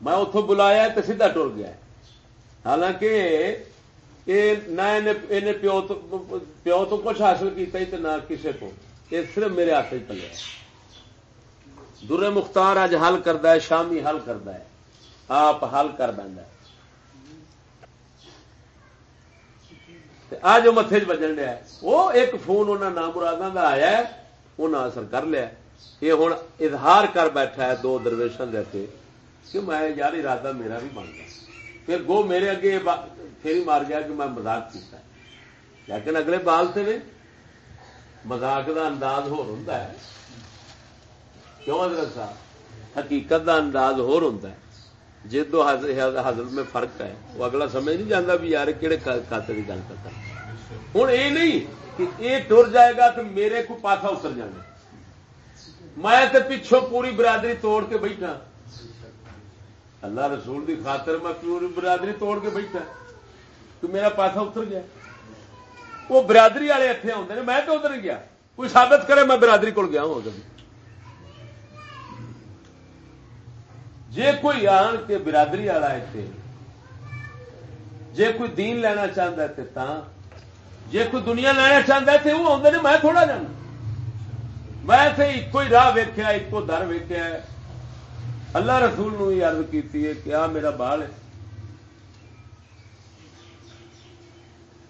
میں اتوں بلایا تو سیدھا ٹر گیا حالانکہ نہ پیو پیو تو کچھ حاصل کیا نہ کسی کو۔ یہ صرف میرے ہاتھ پلے در مختار اج حل کرتا ہے، شامی حل کرتا ہے۔ آپ حل کر دینا آ جو متے بجن لیا وہ ایک فون انہوں نام مرادوں کا آیا ہے انہیں اثر کر لیا یہ ہوں اظہار کر بیٹھا ہے دو درویشن دے کہ میں یار ارادہ میرا بھی بن گیا۔ پھر گو میرے اگے پھر مار گیا کہ میں مزاق کیتا ہے۔ لیکن اگلے بال سے نے مزاق کا انداز ہو ہے۔ کیوں حضرت صاحب؟ حقیقت کا انداز ہو جدو حضرت میں فرق ہے، وہ اگلا سمجھ نہیں جانا بھی یار کہڑے کھاتے کی گل کرتا ہوں یہ نہیں کہ یہ ٹر جائے گا تو میرے کو پاسا اتر جانا میں تو پچھوں پوری برادری توڑ کے بیٹھا۔ اللہ رسول دی خاطر میں پوری برادری توڑ کے بیٹھا تو میرا پاسا اتر گیا۔ وہ برادری والے اتنے آتے ہیں میں تو ادھر گیا۔ کوئی ثابت کرے میں برادری کو گیا ہوں جے کوئی آن کے برادری والا اتنے جے کوئی دین لینا چاہتا ہے تا، جے کوئی دنیا لینا چاہتا ہے تو وہ آدھے میں تھوڑا جانا۔ میں ایک ہی راہ ویکیا ایک در ویکیا اللہ رسول نو ہی عرض کی ہے کہ آ میرا بال ہے۔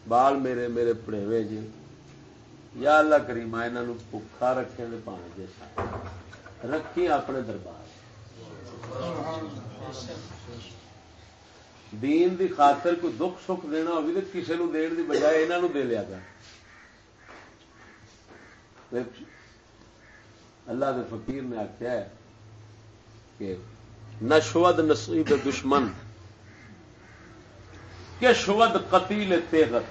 بال میرے میرے پڑھے جی یا اللہ کریم یہاں بکھا رکھے پانے جیسا رکھی اپنے دربار۔ دین دی خاطر کوئی دکھ سکھ دینا ہوگی تو کسی نو دین دی بجائے یہاں دے لیا کر اللہ دے فقیر نے آخیا ہے کہ نہ شود نصیب دشمن، کہ شود قتیل تیغت،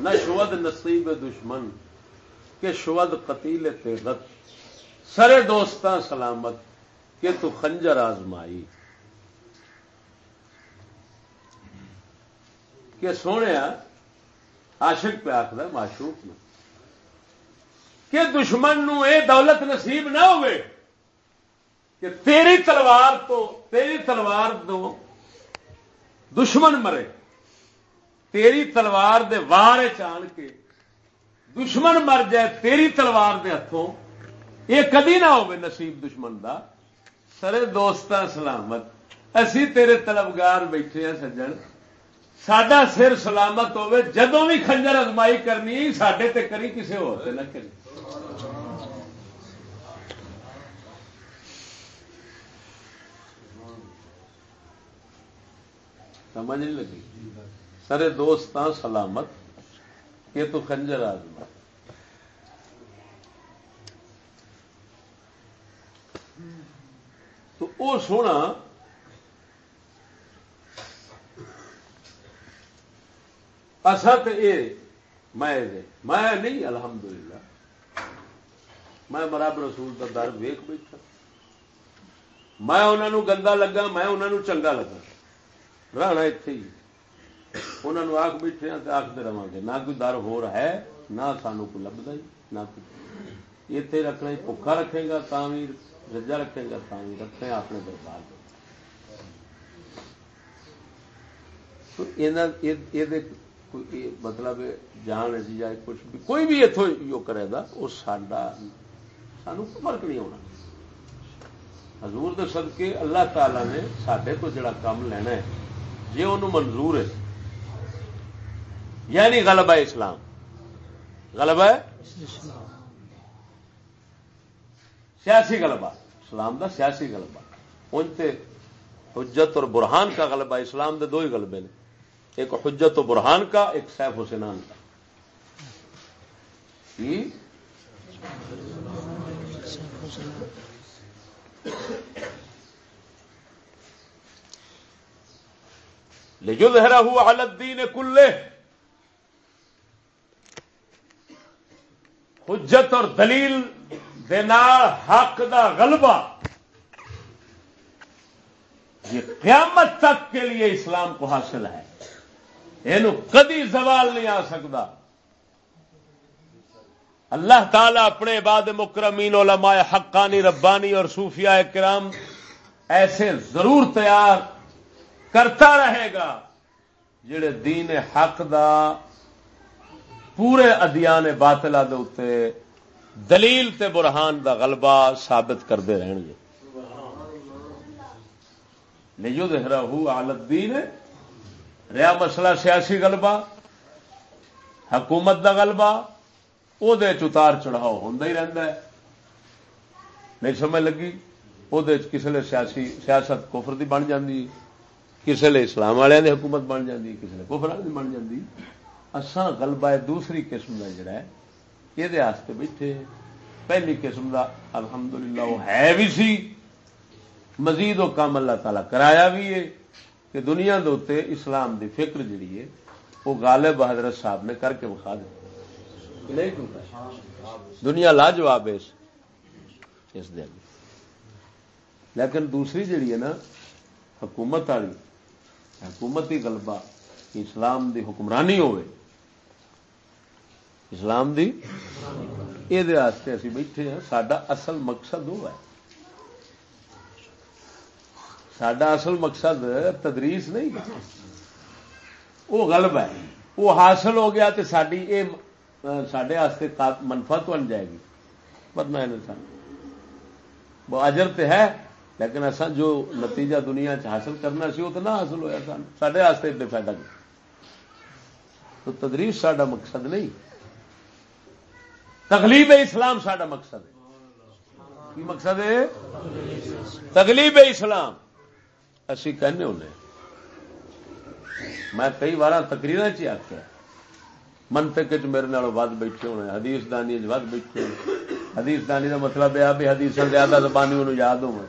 نہ شود نصیب دشمن، کہ شود قتیل تیغت۔ سرے دوستاں، سلامت، کہ تو خنجر آزمائی۔ کہ سونے آشک پہ آخر معشوق میں کہ دشمن نو اے دولت نصیب نہ ہوئے۔ کہ تیری تلوار تو تیری تلوار تو دشمن مرے۔ تیری تلوار دے وار چان کے دشمن مر جائے تیری تلوار دے ہاتھوں یہ کدی نہ ہو نصیب دشمن دا۔ سرے دوست سلامت۔ اسی تیرے طلبگار بیٹھے ہیں سجن۔ سڈا سر سلامت ہوے جدوں بھی خنجر ازمائی کرنی سڈے تے کری کسی ہو نہ کری۔ سمجھ نہیں لگی۔ سرے دوست سلامت، یہ تو خنجر آزما تو وہ سونا اصا تو یہ میں نہیں، الحمدللہ۔ میں مراب رسول کا در ویخ بیٹھا۔ میں انہوں گندا لگا، میں انہوں چنگا لگا۔ رہنا اتے ہی انہوں آخ بیٹھے ہیں آختے رہا گے نہ کوئی در ہو رہا ہے نہ سانو کوئی لبتا ہی نہ کوئی اتے رکھنا بکا رکھے گا تا بھی رجا رکھے گا تا بھی رکھے اپنے دربار مطلب جان جی جائے کچھ بھی کوئی بھی اتوں کرے گا وہ سڈا سانو فرق نہیں ہونا حضور دے صدقے اللہ تعالی نے سڈے تو جڑا کام لینا ہے جی انہوں منظور ہے۔ یعنی غلبہ اسلام۔ غلبہ سیاسی غلبہ۔ اسلام دا سیاسی غلبہ۔ ان سے حجت اور برہان کا غلبہ، اسلام دے دو ہی غلبے نے۔ ایک حجت و برہان کا، ایک سیف حسینان کا۔ جی؟ ليظهره على الدين كله. حجت اور دلیل حق دا غلبہ. یہ قیامت تک کے لیے اسلام کو حاصل ہے. یہ کدی زوال نہیں آ سکتا. اللہ تعالیٰ اپنے بعد مکرمین، علماء حقانی، ربانی اور صوفیاء کرام ایسے ضرور تیار کرتا رہے گا، جڑے دین حق دا پورے ادیان باطلا دے دلیل تے برہان دا غلبہ ثابت کرتے رہن گے۔ نہیں دہرا ہو آلت دین رہا مسئلہ سیاسی غلبہ، حکومت دا غلبہ وہ اتار چڑھاؤ ہوں ہی رہتا ہے۔ نہیں سمجھ لگی؟ وہ کسی نے سیاسی، سیاست کوفر دی بن جاتی کسی نے اسلام والے حکومت بن جاتی کسی نے والے بن جاتی اصا گلبا دوسری قسم کا جڑا ہے یہ بیٹھے پہلی قسم کا الحمدللہ وہ ہے بھی سی۔ مزید وہ کام اللہ تعالی کرایا بھی ہے کہ دنیا دے اسلام دی فکر جڑی ہے، وہ غالب حضرت صاحب نے کر کے بخا دی دنیا لاجواب ہے اس دن لیکن دوسری جڑی ہے نا، حکومت والی حکومتی غلبہ، اسلام دی حکمرانی ہوئے۔ اسلام دی؟ یہ اسی بیٹھے ہیں۔ سڈا اصل مقصد وہ ہے۔ سڈا اصل مقصد تدریس نہیں۔ وہ غلب ہے۔ وہ حاصل ہو گیا تو ساری یہ سڈے منفت بن جائے گی۔ بدنا انسان۔ وہ اجر تو ہے۔ لیکن اصا جو نتیجہ دنیا چ حاصل کرنا سی وہ تو نہ حاصل ہوا سن سڈے اتنے فائدہ تو تدریس سڈا مقصد نہیں۔ تکلیف اسلام سڈا مقصد ہے۔ کی مقصد ہے؟ تکلیف اسلام۔ اسی کہنے ہونے۔ میں کئی بار تقریر چ آخیا منطق میرے نال ود بیٹھے ہونے۔ حدیث دانی ود بیٹھے حدیث دانی کا مطلب یہ بھی حدیث زیادہ زبانی انہوں یاد ہو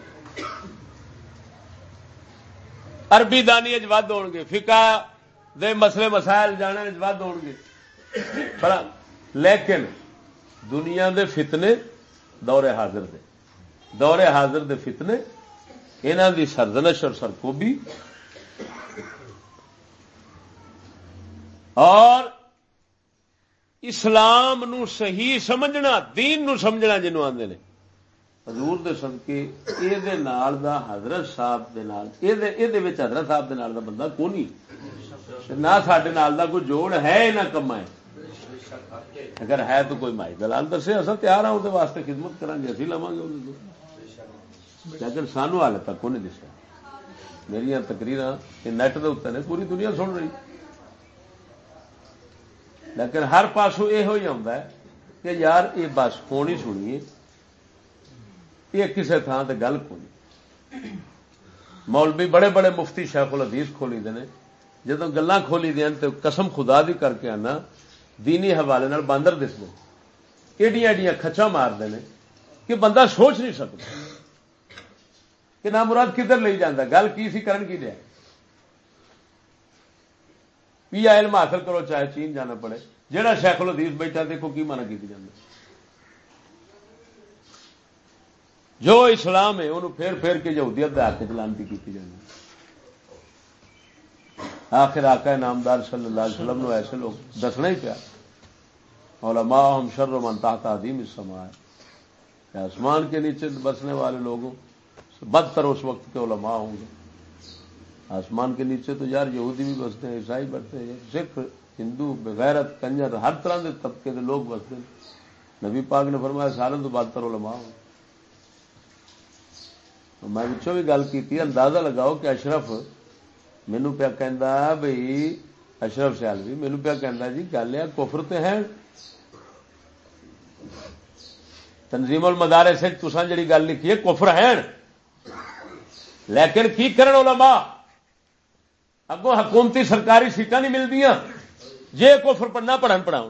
عربی دانی ود ہو گے فکا دے مسئلے مسائل جانے ود ہو گے۔ لیکن دنیا دے فتنے دورے حاضر دے۔ دورے حاضر دے فتنے انہوں دی سردنش اور سرکوبی۔ اور اسلام نو صحیح سمجھنا، دین نو سمجھنا جنوب آدھے نے۔ حضور دے سدکے حضرت صاحب دے نال حضرت صاحب دے نال دا بندہ کو نہیں نہ سڈے نال دا کوئی جوڑ ہے نہ کما ہے؟ اگر ہے تو کوئی مائی دلال دسے اصل تیار ہوں وہ واسطے خدمت کریں گے اسی لوا گے لیکن سانو حال تک کو نہیں دسیا میری تقریر نیٹ کے اتنے نے پوری دنیا سن رہی۔ لیکن ہر پاسو یہ آتا ہے کہ یار، یہ بس فون ہی سنیے؟ یہ کسی تھان سے گل کو نہیں۔ مولوی بڑے بڑے مفتی شیخ الحدیث کھولی دے جب گلان کھولی دیا تو قسم خدا دی کر کے آنا، دینی حوالے باندر دس دے۔ ایڈیاں ایڈیاں کچا مارتے ہیں کہ بندہ سوچ نہیں سکتا کہ نہ مراد کدھر لے جانا گل کی سی؟ کرن کی دیا؟ پی علم حاصل کرو، چاہے چین جانا پڑے۔ جہاں شیخ الحدیث بیٹھا دیکھو کی مانا کی جانا جو اسلام ہے، انہوں پھر پھر کے یہودیت دے ہاتھ چلانتی کی جانی آخر آقا نامدار صلی اللہ علیہ وسلم نو ایسے لوگ دسنا ہی پیا۔ علماء ہم شر من تحت عدیم السماء۔ ہے آسمان کے نیچے بسنے والے لوگوں، بدتر اس وقت کے علماء ہوں گے۔ آسمان کے نیچے تو یار یہودی بھی بستے ہیں، عیسائی بستے ہیں، سکھ، ہندو، بغیرت، کنجر، ہر طرح کے طبقے کے لوگ بستے ہیں۔ نبی پاک نے فرمایا سارے تو بدتر علماء ہوں۔ میں پچھوں بھی گل کی اندازہ لگاؤ کہ اشرف مینو پیا کہ بھائی اشرف سیالوی مینو پیا کہ جی گل ہے، کفر تو ہے تنظیم المدارے سے تسان جڑی گل لکھی ہے، کفر ہے لیکن کی کرن علماء؟ اگوں حکومتی سرکاری سیٹاں نہیں ملتی جی کفر پڑھنا، پڑھن پڑھاؤ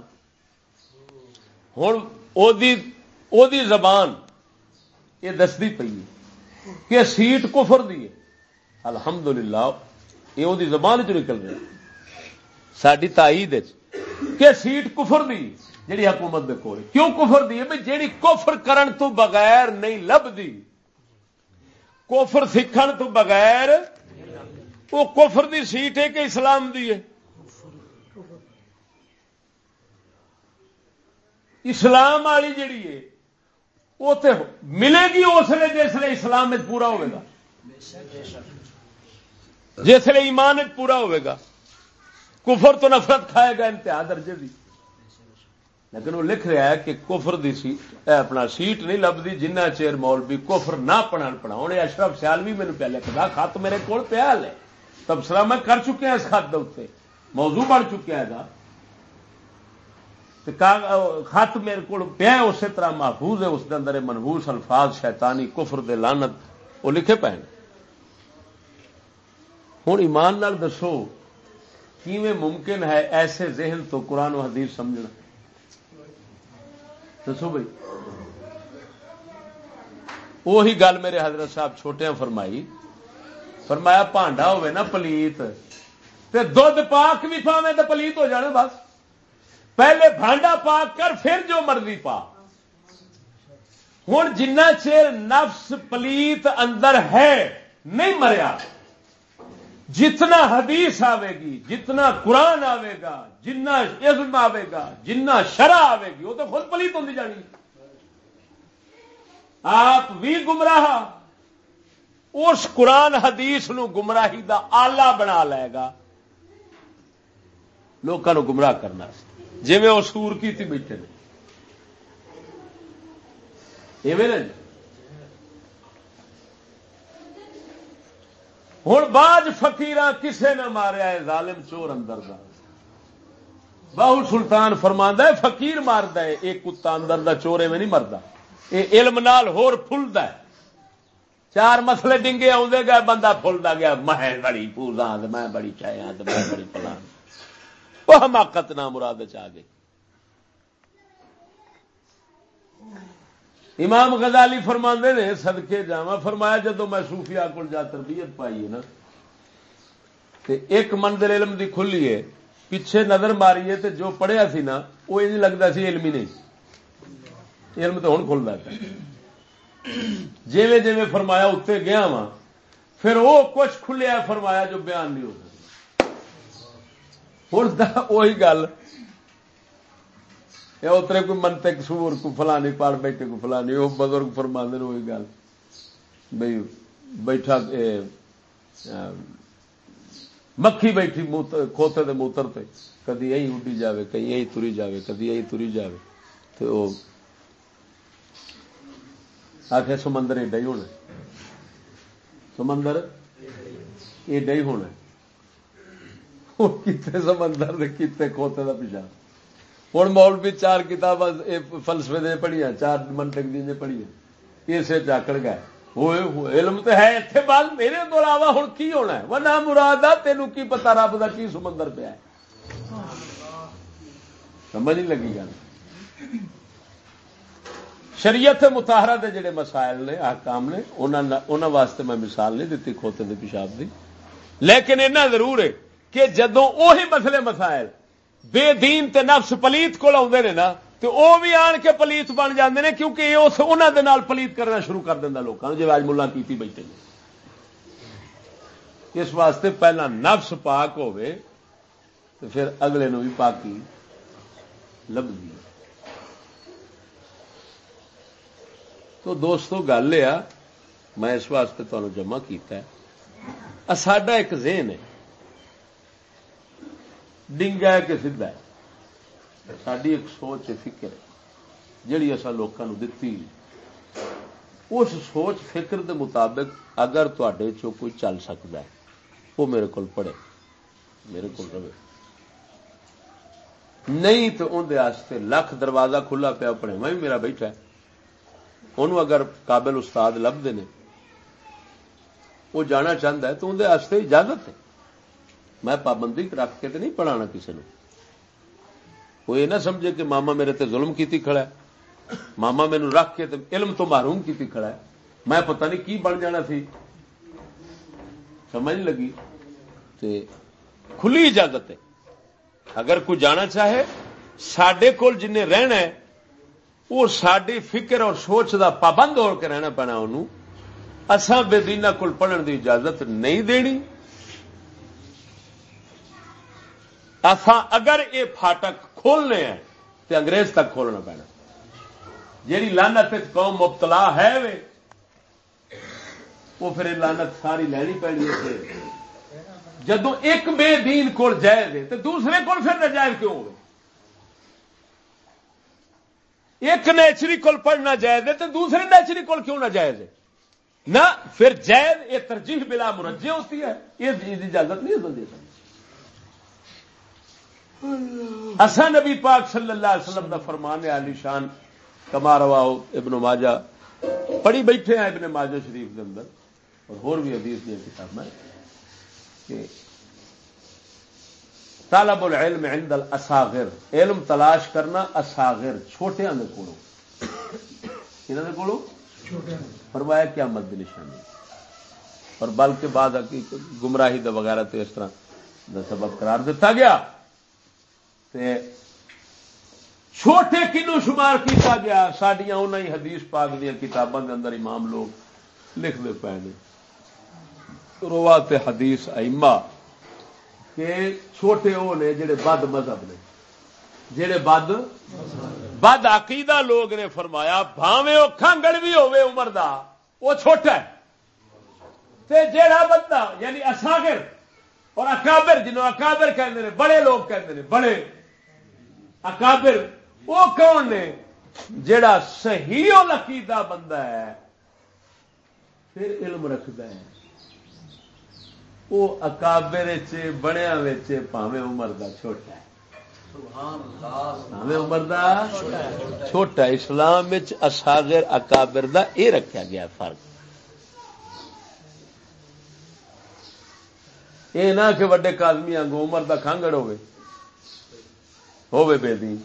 ہوں زبان یہ دستی پی کہ سیٹ کفر دی الحمدللہ، یہ وہ زبان چ نکل رہا ساری تائید کہ سیٹ کفر دی، جیڑی حکومت دے کول۔ کیوں کفر دی؟ ہے جیڑی کفر کرن تو بغیر نہیں لبدی۔ کوفر سیکھن تو بغیر وہ کفر دی سیٹ ہے کہ اسلام دی ہے۔ اسلام والی جیڑی ہے وہ تو ملے گی اس لیے اسلام پورا ہوئے گا۔ جس لیے ایمان پورا ہوئے گا۔ کفر تو نفرت کھائے گا، انتہا درجے دی۔ لیکن وہ لکھ رہا ہے کہ کفر دی سیٹ اپنا سیٹ نہیں لبھی، جنہ چیر مول بھی کفر نہ پڑھا پڑھا ہوں اشرف سیال بھی میرے پہ لکھا خط میرے کو پیا ہے تبصرہ میں کر چکیا اس خط اتنے موضوع بن چکیا ہے خط میرے کو پیا اسی طرح محفوظ ہے، اس کے اندر منہوس الفاظ، شیطانی کفر دے لانت وہ لکھے پے ہوں ایمان نال دسو، کیویں ممکن ہے ایسے ذہن تو قرآن و حدیث سمجھنا؟ دسو بھائی۔ وہی گل میرے حضرت صاحب چھوٹے فرمائی۔ فرمایا، پانڈا ہوے نا پلیت، تے دھد پاک بھی پاوے تو پلیت ہو جانے بس۔ پہلے بھانڈا پاک کر، پھر جو مرضی پا۔ ہوں جنہ چیر نفس پلیت اندر ہے، نہیں مریا۔ جتنا حدیث آئے گی، جتنا قرآن آئے گا جنا عزم آئے گا جنا شرح آئے گی، وہ تو خود پلیت ہوتی جانی۔ آپ بھی گمراہ، اس قرآن حدیث نو گمراہی دا آلہ بنا لے گا۔ لوگوں گمراہ کرنا جی میں سور کی بیٹھے نے۔ ہوں باج فکیر کسے نہ ماریا ہے ظالم چور اندر دا۔ باہو سلطان فرما ہے، فقیر مارد ہے۔ ایک کتا اندر دا چور میں نہیں مرد یہ علم نال ہور ہے۔ چار مسلے ڈنگے آدھے گئے، بندہ فلدا گیا، میں بڑی پوزا میں بڑی چاہیے میں بڑی پلان وہ حماقت نہ مراد چاہ گئی۔ امام غزالی فرما نے سدکے جا فرمایا جدو میں صوفیاء کو جا تربیت پائی ہے نا ایک مندر علم دی کھلی ہے، پیچھے نظر ماری ہے جو پڑھیا سی نا، وہ یہ لگتا سی علم ہی نہیں۔ علم تو ہوں کھلتا جیویں جیویں فرمایا اتنے گیا وا پھر وہ کچھ کھلیا فرمایا جو بیان نہیں ہو ہوں وہی گل اترے کوئی منتق سور کو فلانی پڑھ بیٹھے کو فلانی وہ بزرگ فرما دے وہی گل بھائی بیٹھا مکھی بیٹھی کھوتے دے موتر تے کدی یہی اڈی جاوے کہیں یہی تری جاوے کدی یہی تری جاوے تو آخر سمندر ایڈا ہی ہونا سمندر ایڈا ہی ہونا کتنے سمندر کتنے کھوتے کا پیشاب۔ ہوں مول بھی چار کتاب فلسفے دے پڑھیا چار منٹک دی پڑھیا اسے چاکڑ گئے۔ ہوئے علم تو ہے۔ اتنے بعد میرے تو علاوہ ہوں کی ہونا ہے؟ وہ نہ مراد آ تینوں کی پتا رب کا کی سمندر پیا سمجھ نہیں لگی گل۔ شریعت متحرہ دے جڑے مسائل نے آکام نے انہوں واسطے میں مثال نہیں دیتی کھوتے دے پیشاب دی۔ لیکن ایسا ضرور ہے۔ کہ جدو وہی مسئلے مسائل، بے دین تے نفس پلیت کو آدھے نے نا تو وہ بھی آن کے پلیت بن جاندے نے، کیونکہ انہوں دے پلیت کرنا شروع کر دینا لوگوں نے جی آج ملا کی بیٹھے اس واسطے پہلا نفس پاک ہوئے تو پھر اگلے نو بھی پاکی لبھی تو دوستو، گل یہ میں اس واسطے تمہیں جمع کیتا ہے۔ ساڈا ایک ذہن ہے۔ ڈنگا ہے کہ سیدا ہے ساری ایک سوچ فکر ہے جیڑی اصا لوگوں دتی اس سوچ فکر دے مطابق اگر تے چو کوئی چل سکتا ہے وہ میرے کو پڑے میرے کو رہے نہیں تو اندر لکھ دروازہ کھلا پیا پڑے میں میرا بیٹھا انہوں اگر قابل استاد لبتے ہیں وہ جانا چاہتا ہے تو اندر اجازت ہے میں پابندی رکھ کے تو نہیں پڑھانا کسی نے۔ وہ یہ نہ سمجھے کہ ماما میرے تے ظلم کیتی کھڑا ہے۔ ماما مینو رکھ کے علم تو محروم کیتی کھڑا ہے۔ میں پتہ نہیں کی بن جانا سی۔ سمجھ لگی۔ تے کھلی اجازت ہے۔ اگر کوئی جانا چاہے سڈے کول جن رہنا ہے، وہ ساری فکر اور سوچ دا پابند ہو کے رہنا پینا انہوں۔ اساں بے دینا کول پڑھن دی اجازت نہیں دینی۔ اگر یہ فاٹک کھولنے ہیں تو انگریز تک کھولنا پینا۔ جیڑی لانت قوم مبتلا ہے وے، وہ پھر لانت ساری لینی پڑی جدو ایک بے دین کول جائز تو دوسرے کول پھر نجائز کیوں ہو ایک نیچری کول پڑھنا جائز ہے تو دوسرے نیچری کول کیوں نہ جائز نہ، پھر جائز، یہ ترجیح بلا مرجے ہوتی ہے۔ یہ اجازت نہیں بندے سمجھ اصا نبی پاک صلی اللہ علیہ وسلم کا فرمان ہے علی شان کما رواؤ ابن ماجا پڑھی بیٹھے ہیں ابن ماجا شریف کے اندر اور ہور بھی حدیث دیا کتاب میں۔ کہ طالب العلم عند الاساغر علم تلاش کرنا اساغر چھوٹے اندر کولو کنہ دے کولو فرمایا کیا مد نشانی۔ اور بلکہ بعد گمراہی دا وغیرہ تو اس طرح دا سبب قرار دیتا گیا۔ چھوٹے کنو شمار کیتا گیا۔ سڈیا ان حدیث پاک دیا کتابوں کے اندر امام لوگ لکھتے پے نے۔ روا حدیث ایما کہ چھوٹے وہ نے جڑے بد مذہب نے، جڑے بد بد عقیدہ لوگ نے فرمایا بھاوے وہ کھانگڑ بھی ہوے عمر دا وہ چھوٹا ہے۔ تے جیڑا بندہ یعنی اصاگر اور اکابر، جنہوں اکابر کہتے ہیں بڑے لوگ کہتے ہیں بڑے اکابر، وہ کون نے جڑا صحیح عقیدہ بندہ ہے، پھر علم رکھتا ہے۔ وہ اکابر بنیا پاوے عمر دا چھوٹا ہے۔ عمر دا چھوٹا اسلام اساگر اکابر دا اے رکھا گیا فرق۔ یہ نہ کہ وڈے کادمی آگوں عمر دا کانگڑ ہوے ہوے بے دین۔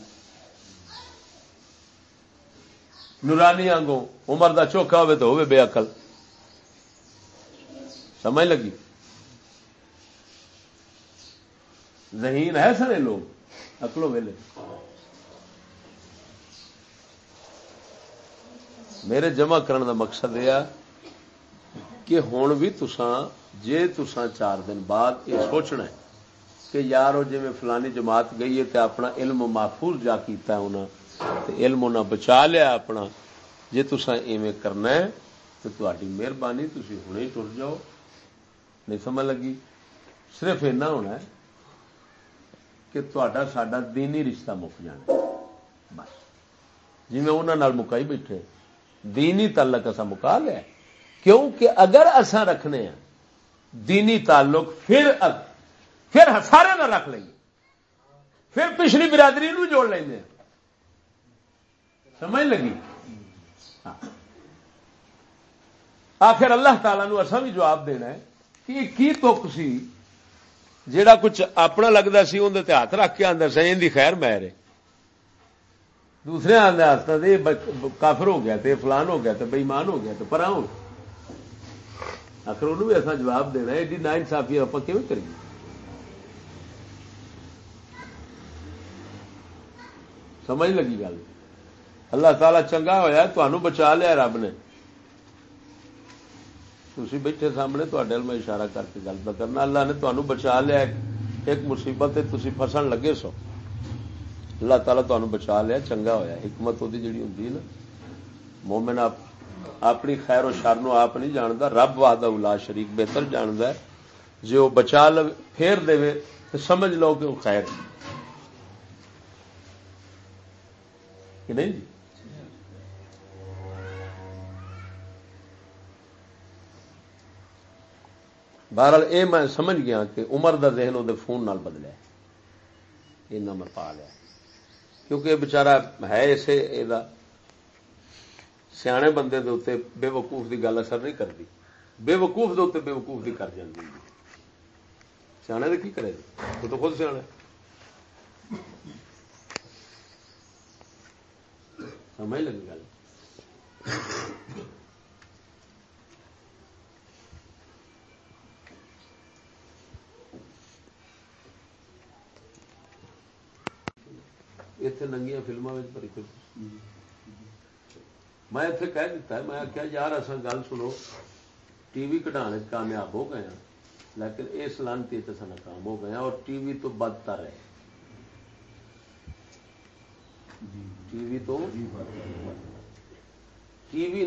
نورانی آنگوں، عمر دا چوکھا ہوے تو ہوے بے عقل۔ سمجھ لگی؟ ذہین ہے سارے لوگ اکلو ویلے۔ میرے جمع کرنے دا مقصد یہ کہ ہوں بھی تسان جے تسان چار دن بعد یہ سوچنا ہے۔ کہ یار وہ جی فلانی جماعت گئی ہے تو اپنا علم محفوظ جا کیتا ہے انہوں علم انہیں بچا لیا اپنا۔ جی تسان ایویں کرنا ہے تو تاری مہربانی تھی ہوں ٹر جاؤ۔ نہیں سمجھ لگی؟ صرف اینا ہونا ہے کہ تا سڈا دینی رشتہ مک جانا۔ بس۔ جی میں انہوں مکائی بیٹھے دینی تعلق اصا مکا لیا کیونکہ اگر اصا رکھنے ہیں دینی تعلق، پھر اگر پھر سارے نہ رکھ لیں پھر پچھلی برادری نو جوڑ لیں سمجھ لگی؟ ہاں۔ آخر اللہ تعالی نو اصا بھی جواب دینا ہے کہ کی تک سی؟ جیڑا کچھ اپنا لگتا سی اندر ہاتھ رکھ کے آدھا سی ان خیر میر دوسرے آدھے آستا کافر ہو گیا تے، فلان ہو گیا تو بےمان ہو گیا تو پر ہو آخر انہوں بھی ایسا جواب دینا ایڈی نا انصافی ہاں، آپ کیون کریے؟ سمجھ لگی گل۔ اللہ تعالی چنگا ہوا تمہوں بچا لیا رب نے۔ تھی بیٹھے سامنے تے میں اشارہ کر کے گل کرنا۔ اللہ نے تمہیں بچا لیا ایک مصیبت تھی فسن لگے سو۔ اللہ تعالیٰ تمہیں بچا لیا چنگا ہوا حکمت وہ جی ہوں نا، مومن اپنی خیر و شر نو آپ نہیں جانتا رب واہدہ الا شریک، بہتر جانتا ہے۔ جی وہ بچا لو، پھیر دے تو سمجھ لو کہ وہ خیر کہ نہیں جی؟ بہرحال اے میں سمجھ گیا کہ عمر دا ذہن وہ فون نال بدلیا یہ میں پا لیا۔ کیونکہ یہ بچارا ہے اسے یہ سیانے بندے دے اتنے بے وقوف دی گل اثر نہیں کرتی۔ بے وقوف دے اتنے بے وقوف دی کر جاتی سیانے دے کی کرے؟ وہ تو خود سیاح سمجھ لگی گل اتنے ننگیا فلموں میں اتنے کہہ دیتا ہے میں آخیا یار اصا گل سنو، ٹی وی کٹانے کامیاب ہو گئے ہاں، لیکن اس لانتی ناکام ہو گئے ہاں، اور ٹی وی تو بدتر ہے ٹی وی تو ٹی وی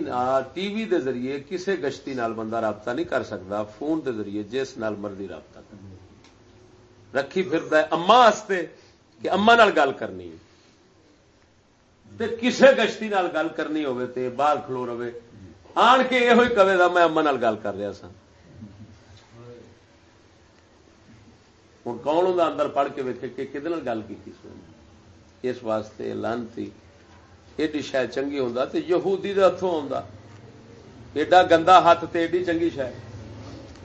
ٹی وی دے ذریعے کسے گشتی نال بندہ رابطہ نہیں کر سکتا، فون دے ذریعے جس نال مرضی رابطہ کر۔ رکھی پھر اما کہ اما نال گل کرنی ہے۔ کسے گشتی نال گل کرنی تے باہر کھلو رہے آن کے یہ کبے دا میں اما نال گل کر رہا سا ہوں کون ہوں اندر پڑھ کے ویکے کہ کد گل کی اس واسطے لانتی۔ ایڈی شاید چنگی ہوں تو یہودی دے ہاتھوں آ ایڈا گندا ہاتھ تے ایڈی چنگی شاید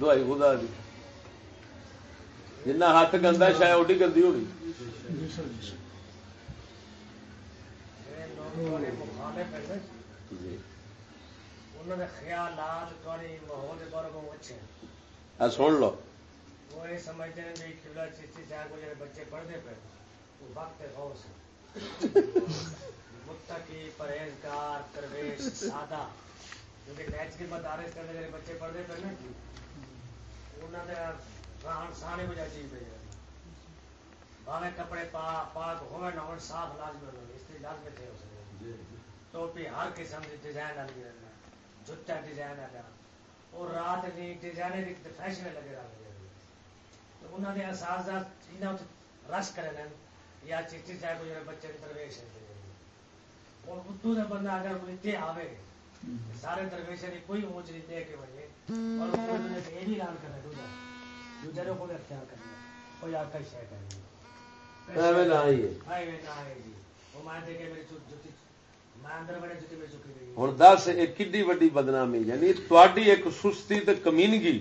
دوائی خدا دی۔ جنہ ہاتھ گندا شاید اوڈی گندی ہوگی سن لو۔ وہ یہ سمجھتے ہیں بچے پڑھتے پہ وقت متقی پرہیزگار پرویش سادہ۔ کیونکہ نیچ کے مدارس کرنے والے بچے پڑھتے پہ نا انہوں نے رہن سانے میں جا چیز پہ باوے کپڑے پا پاک ہوئے نہ ہوئے صاف لازمی ہوئے اس لیے لازمی تھے اسے ٹوپی ہر قسم کی ڈیزائن والی جتا ڈیزائن والا اور رات کی ڈیزائن فیشن لگے رہے تو انہوں نے اساتذہ رش کرے یا چیچی صاحب جو بچے کے درویش اور اتو نے بندہ اگر اتنے آوے سارے درویش نے کوئی اونچ نہیں دے کے بجے اور یہ بھی اعلان کرنا دوجا دوجا نے کوئی اختیار کرنا کوئی آکا شے کرنا ایویں نہ ہے ایویں نہ ہے جی وہ اندر بڑے جوتی میری گئی ہوں دس ایک کڈی وڈی بدنامی یعنی تھی ایک سستی تے کمینگی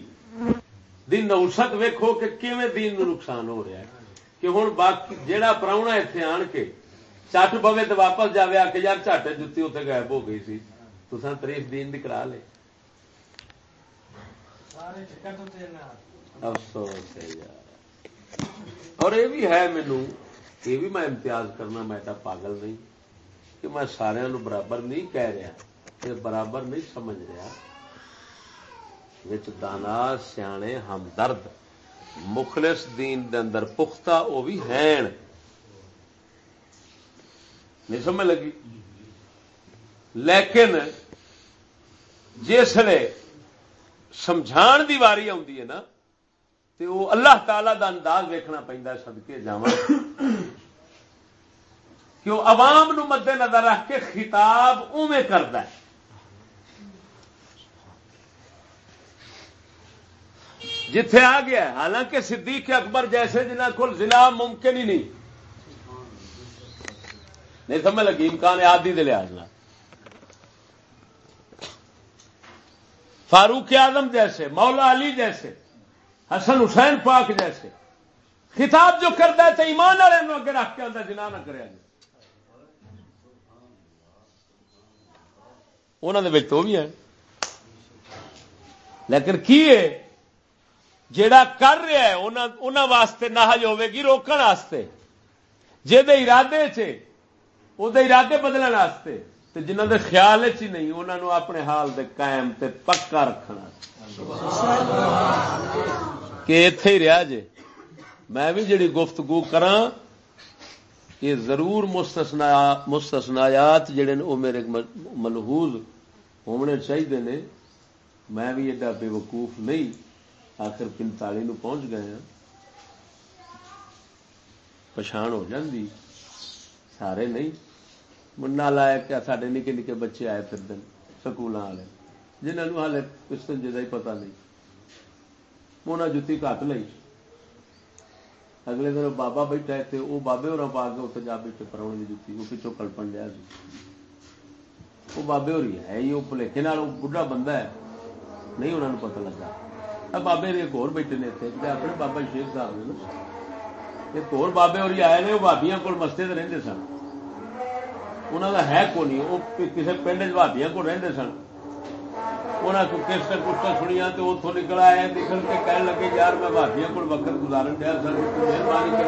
دی نوسط ویکھو کہ کیویں دین نو نقصان ہو رہا ہے کہ ہوں باقی جہاں پراؤنا اتنے آن کے چٹ پوے تو واپس جائے آ کے یار چٹ جتی اتنے غائب ہو گئی سی۔ تو تاریف دین دی کرا لے۔ افسوس ہے یار۔ اور یہ بھی ہے مینو یہ بھی میں امتیاز کرنا میں پاگل نہیں کہ میں سارا برابر نہیں کہہ رہا برابر نہیں سمجھ رہا۔ دانا سیانے ہمدرد۔ مخلص دین دے اندر پختہ، وہ بھی ہیں۔ نہیں سمجھ لگی؟ لیکن جسے سمجھان دی واری آتی ہے نا تو وہ اللہ تعالی دا انداز ویکنا پہنتا سدکے جا کہ وہ عوام نو مد نظر رکھ کے خطاب اوے کرتا ہے۔ جتھے آ گیا حالانکہ صدیق اکبر جیسے جنہ کو ضلع ممکن ہی نہیں۔ نہیں سمجھ لگی؟ امکان آدھی دے لحاظ فاروق اعظم جیسے، مولا علی جیسے، حسن حسین پاک جیسے۔ خطاب جو کرتا ہے تو ایمان والے اگے رکھ کے آتا جنا نہ کرے انہوں تو بھی ہے۔ لیکن کی ہے؟ جیڑا کر رہا ہے انہوں واسطے نہج ہوے گی روکن واسطے۔ جہد ارادے چ ارادے بدلنے واسطے۔ جنہ دے خیال ہی نہیں انہوں نے اپنے حال دے قائم تے پکا رکھنا۔ کہ اتے ہی رہا جے۔ میں بھی جڑی گفتگو کرا یہ ضرور مستثنا مستثنایات جڑے نے وہ میرے ملحوظ ہونے چاہیے نے، میں بھی ایڈا بے وقوف نہیں۔ آخر پنتالی نو پہنچ گئے ہیں۔ پچھان ہو جاندی۔ سارے نہیں۔ منا لایا کیا سارے نکے نکے بچے آئے پھر دن سکول والے جنہوں ہالے پستن جا ہی پتا نہیں۔ انہیں جتی کٹ لی اگلے دن بابا بیٹھا ہے وہ بابے ہو پا کے اتنے جا بیٹھے پراؤنے کی جتی۔ وہ پچھوں کلپن لیا وہ بابے ہو رہی ہے وہ بھلے بڑھا بندہ ہے۔ نہیں انہوں نے پتا لگا۔ بابے ایک اور بیٹے نے اتنے جی، اپنے بابا شیخ صاحب ایک اور بابے اور آئے نے، وہ بابیاں کول مستے تو رہتے سن۔ انہوں کا ہے کو نہیں، وہ کسی پنڈ بھابیا کو رہتے سن۔ انہوں کو کس کچھ سنیا تو اتوں نکل آیا نکل کے کہنے لگے، یار میں بھابیا کو وقت گزارن دیا سر مہربانی کر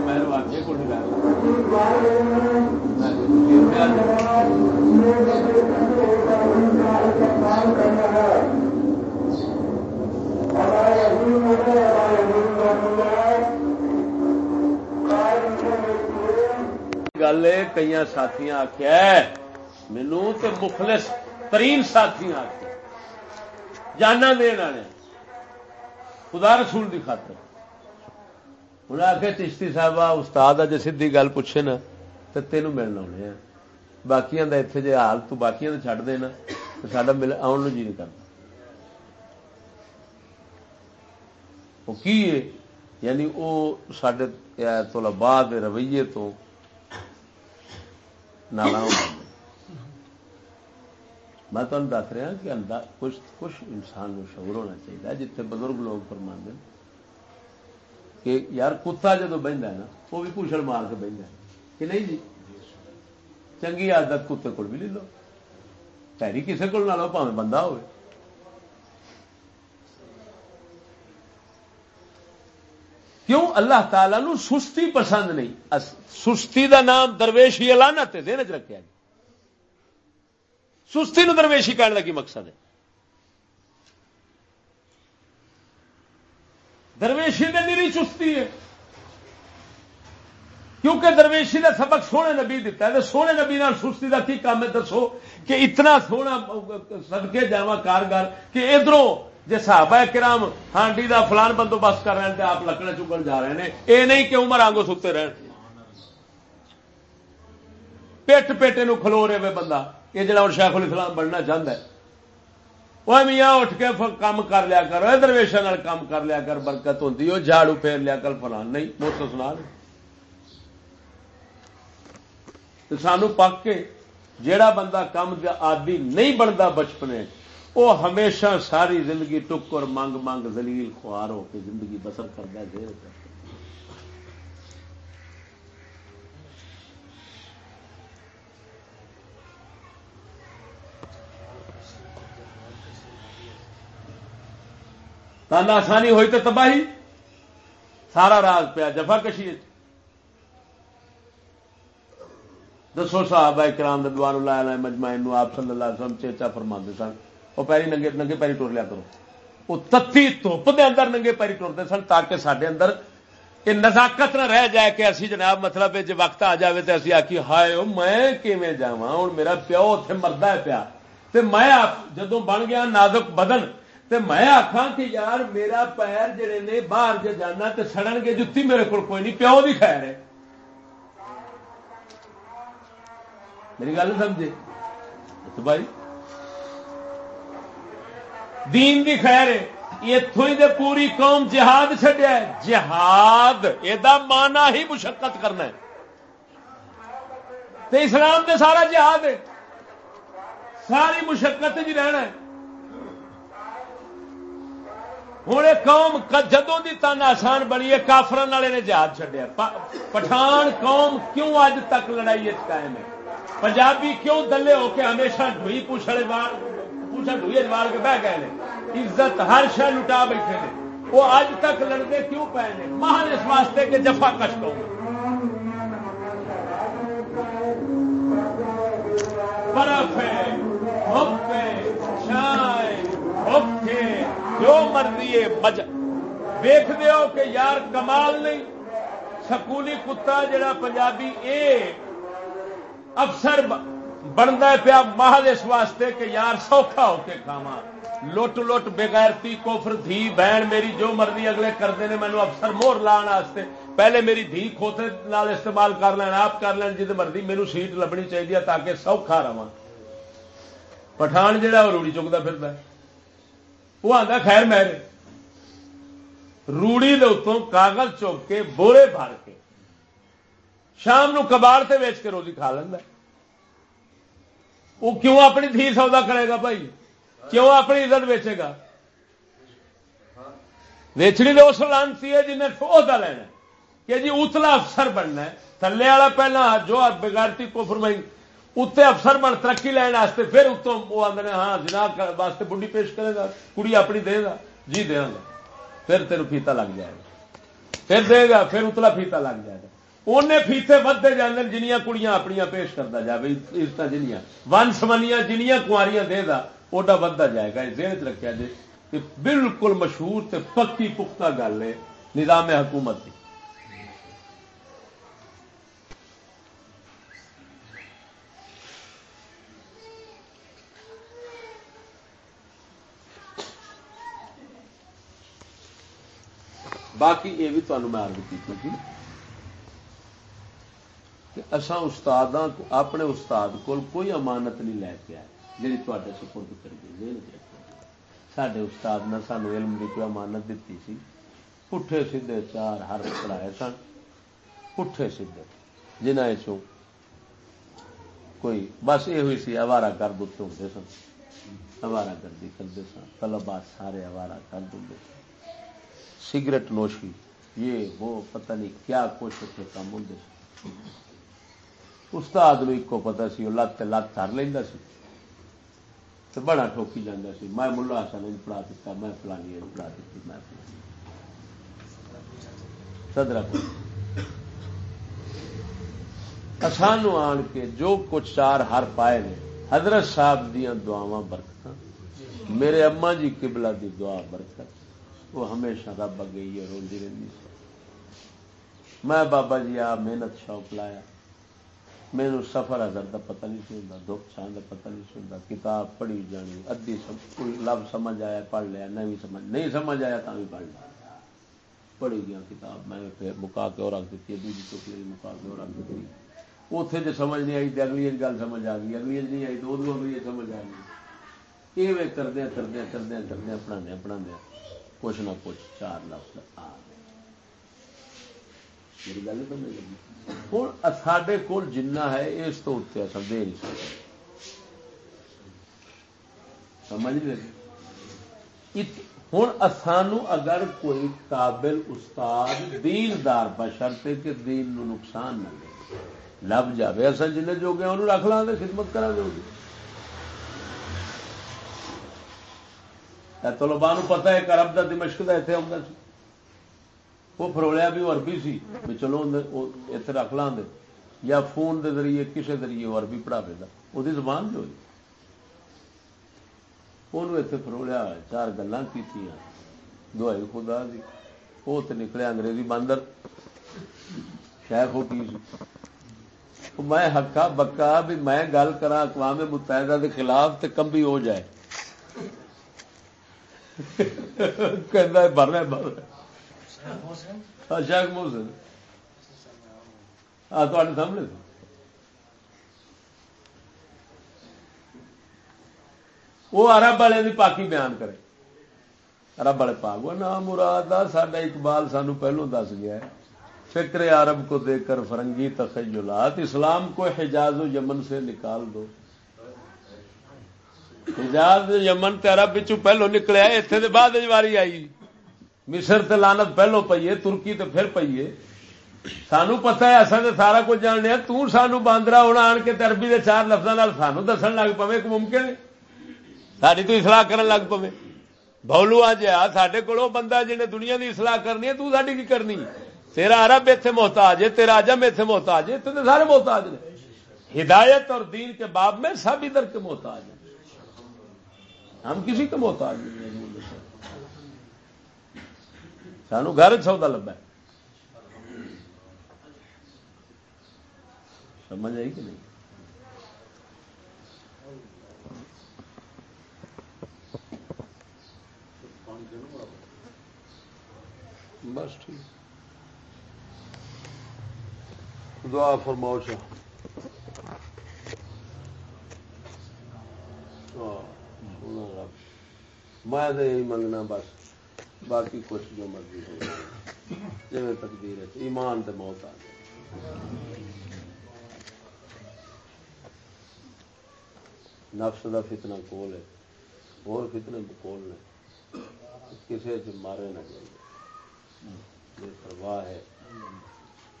میں بھابیا کو نہیں رہا گل کئی ساتھی آخیا مینو تو مخلص ترین ساتھی آخیا جانا دن والے۔ خدا رسول کی خاطر۔ انہیں آخیا چشتی صاحب استاد جی سی گل پوچھے نا تو تینوں ملنا ہونے ہاں۔ باقی اتنے جی حال تو باقی چڈ دینا تو سا مل آن جی نہیں کرتا۔ وہ کی ہے؟ یعنی وہ سڈے طلباء رویے تو نالا میں تمہیں دس رہا کہ کچھ کچھ انسان نو شعور ہونا چاہیے جتنے بزرگ لوگ فرما کہ یار کتا جدو بہتا ہے نا، وہ بھی کشل مار کے بہتا ہے۔ کہ نہیں جی؟ چنگی آدت کتے کو بھی لے لو۔ پیری کسی کو نہ لو پاوے بندہ ہوئے کیوں اللہ تعالی نو سستی پسند نہیں؟ سستی دا نام درویشی الانت دین چ رکھا جی۔ سستی نو درویشی کہنے کا کی مقصد ہے؟ درویشی نے میری چستی ہے۔ کیونکہ درویشی کا سبق سونے نبی دیتا ہے سونے نبی نال سستی کا کی کام ہے؟ دسو کہ اتنا سونا سدکے جاوا کارگر کہ ادھروں جی صحابہ کرام ہانڈی دا فلان بندوبست کر رہے ہیں آپ لکڑے چکن جا رہے ہیں یہ نہیں کہ عمر آگوں ستے رہن پیٹ پیٹے نو کھلو رہے بندہ۔ یہ جڑا ہوں شیخ الاسلام بننا چاہتا ہے۔ وہ میاں اٹھ کے کام کر لیا کر درویشا کام کر لیا کر، برکت ہوتی وہ جھاڑو پھیر لیا کر، فلان نہیں موت سنا سانو پک کے جیڑا بندہ کام آدی نہیں بنتا بچپنے وہ ہمیشہ ساری زندگی ٹکر منگ منگ زلیل خوار ہو کے زندگی بسر کرتا ہے تانا آسانی ہوئی تو تباہی؟ سارا راز پیا، جفا کشی دسو صاحب کرام ددوان اللہ مجمع آپ صلی اللہ علیہ وسلم چیچا فرما سن۔ وہ پیری ننگے ننگے پیری ٹور لیا کرو وہ تتی دھوپ دے اندر ننگے پیری ٹورتے سن تاکہ سڈے اندر یہ نزاکت نہ رہ جائے کہ اسی جناب مطلب جی وقت آ جائے تو اسی آکی ہائے میں کیویں جا ہوں میرا پیو اتنے مرد ہے پیا تے میں جدو بن گیا نازک بدن تے میں آخا کہ یار میرا پیر جڑے نے باہر جے جانا تے سڑن گے جتی میرے کو کوئی نہیں پیو بھی خیر ہے میری گل سمجھے بھائی دین دی خیر ہے۔ اتوں ہی پوری قوم جہاد چڈیا جہاد یہ مانا ہی مشقت کرنا ہے۔ تے اسلام دے سارا جہاد ہے۔ ساری مشقت جی رہنا ہے۔ ہوں قوم جدوں کی تن آسان بنی ہے کافران والے نے جہاد چڈیا پٹھان قوم کیوں اج تک لڑائی قائم ہے؟ پنجابی کیوں دلے ہو کے ہمیشہ ڈوئی پوچھڑے بار پوچھا ڈوئی اجوال کے بہ گئے عزت ہر شہ لٹا بیٹھے نے۔ وہ اج تک لڑتے کیوں پے نے؟ مہان اس واسطے کہ جفا کش ہو برف ہے دھوپ ہے چھائے اوکھے جو مرضی ہے مج ویخ دیو کہ یار کمال نہیں۔ سکولی کتا جڑا پنجابی اے، افسر بنتا پیا محل اس واسطے کہ یار سوکھا ہو کے کھاوا لٹ لٹ بغیرتی کوفر دھی، بہن، میری جو مرضی اگلے کرتے ہیں مینو افسر موہر لان واسطے۔ پہلے میری دھی کھوتے نال استعمال کر لین، آپ کر لین جی مرضی میرے سیٹ لبنی چاہیے تاکہ سوکھا رہا پٹھان جہا وہ روڑی چکتا پھر وہ آتا خیر میرے روڑی دے اتوں کاغذ چک کے بورے بھر کے شام نو کباڑ سے ویچ کے روزی کھا لینا وہ کیوں اپنی دھی سودا کرے گا بھائی؟ کیوں اپنی عزت ویچے گا؟ ویچنی تو اس لانتی ہے جی جنہیں سودا لینا کہ جی اتلا افسر بننا ہے۔ تھلے والا پہلا جو بغیرتی کو فرمائی اتنے افسر بن ترقی لینا واسطے پھر اتوں وہ آدھے ہاں جنا واسطے بڑھی پیش کرے گا۔ کڑی اپنی دے گا۔ جی دیا گا پھر تین فیتا لگ جائے گا۔ پھر دے گا، پھر اتلا فیتا لگ جائے گا۔ انہیں فیتے ودتے جانے جنیاں کڑیاں اپنی پیش کرتا جائے عزت جنیاں ون سمنیاں جنیاں کاریاں دے گا اوڈا جائے گا ذہن چ رکھا جائے بالکل مشہور تے پکی پختہ گل ہے نظام حکومت کی باقی یہ بھی تمہیں میں عرض کی کہ اصا استاد اپنے استاد کو کوئی امانت نہیں لے کے آئے جی تے سپرد کر کریے سڈے استاد نے سانو علم کی کوئی امانت دیتی سی۔ پٹھے سیدھے چار ہر پڑھائے سن۔ پٹھے سیدھے۔ جنہیں چو کوئی بس یہ ہوئی سی اوارا گرد اتنے ہوتے سن۔ اوارا گردی کرتے سن۔ طلبات سارے اوارا گرد ہوں سن۔ سگریٹ نوشی، یہ وہ پتہ نہیں کیا کچھ اتنے کام ہوں سن۔ استاد ایک پتا سی وہ لت لت کر لینا سی۔ تو بڑا ٹوکی جانا سی۔ میں ملا حسن پڑھا دیتا میں فلانی پڑھا دیتی میں سدرا سانو آن کے جو کچھ چار ہر پائے نے، حضرت صاحب دیا دعوا برکت میرے اما جی قبلہ دی دعا برکت۔ وہ ہمیشہ رب گئی ہے روزی رہی میں بابا جی آ محنت شوق لایا۔ میرے سفر ادر کا پتا نہیں سی ہوتا، دکھ چھان کا پتا نہیں سی ہوتا، کتاب پڑھی جانی ادی کوئی لب سمجھ آیا، پڑھ لیا نہیں سمجھ نہیں سمجھ آیا تو بھی پڑھ لیا۔ پڑھی گیا کتاب، میں مکا کے اور رکھ دیتی دوسری چوکی مکا کے اور رکھ دیتی اتے جی سمجھ نہیں آئی تو اگلی گل سمجھ آ گئی، اگلی نہیں آئی تو ادو اگلی سمجھ آ گئی۔ یہ کردیا کردیا کردیا کردیا پڑھانے پڑھانے کچھ نہ کچھ چار لفظ آ گئے۔ میری گل سمجھ لگی۔ ہوں سڈے کول جنہ ہے، اس تو اتنے اصل دے نہیں سکتے سمجھ لگی؟ ہوں سانو اگر کوئی قابل استاد دیندار بشرتے کہ دین نو نقصان نہ دے لب جائے اصل جن جو گیا انہوں رکھ لاں خدمت کرا دے۔ طلبا پتا ہے کرب کا دمشق کا اتنے آتا سی۔ وہ فروڑیا بھی وہ عربی سی بھی چلو اتنے رکھ لاں یا فون دے ذریعے کسی ذریعے وہ عربی پڑھا پہ وہ زبان جو ہوئی۔ وہ اتنے فروڑیا چار گلیں کی دوائی خدا دی۔ وہ تو نکلے انگریزی باندر۔ شیخ ہو کی میں ہکا بکا بھی میں گل کرا اقوام متحدہ کے خلاف تے کمبی ہو جائے۔ بر بر شیخ محسن ہاں, ہاں، سامنے وہ ارب والے کی پاکی بیان کرے۔ ارب والے پاک، وہ نام مراد سڈا اقبال سانو پہلو دس گیا ہے۔ فکر عرب کو دیکھ کر فرنگی تخیلات، اسلام کو حجاز و یمن سے نکال دو۔ حجاز یمن تے عرب پہلو نکلیا اتنے بعد واری آئی۔ مصر تے لانت پہلو پیے ترکی تے پھر پیے سانو پتا ہے اصل سارا کچھ جاننے تانو باندرا ہونا، آن کے عربی دے چار لفظوں سانو دسن لگ پوے ایک ممکن ہے۔ ساری تو اصلاح کرن لگ پوے۔ بولو آج سڈے کو بندہ جنہیں دنیا دی اصلاح کرنی ہے، تو ساری کی کرنی؟ تیرا عرب اتنے محتاج ہے، تیرا اجم اتنے محتاج ہے اتنے سارے محتاج نے۔ ہدایت اور دین کے باب میں سب ادھر کے محتاج ہیں۔ ہم کسی کے محتاج نہیں سانو گھر سودا لبا سمجھ آئی کہ نہیں؟ بس ٹھیک۔ دعا فرماؤ ہاں، میں منگنا بس۔ باقی کچھ جو مرضی ہو۔ جی تقدیر ہے ایمان تے موت آ نفس دا فتنہ کول ہے، اور فتنے کول نے کسی چ مارے نہ جائے۔ پرواہ ہے۔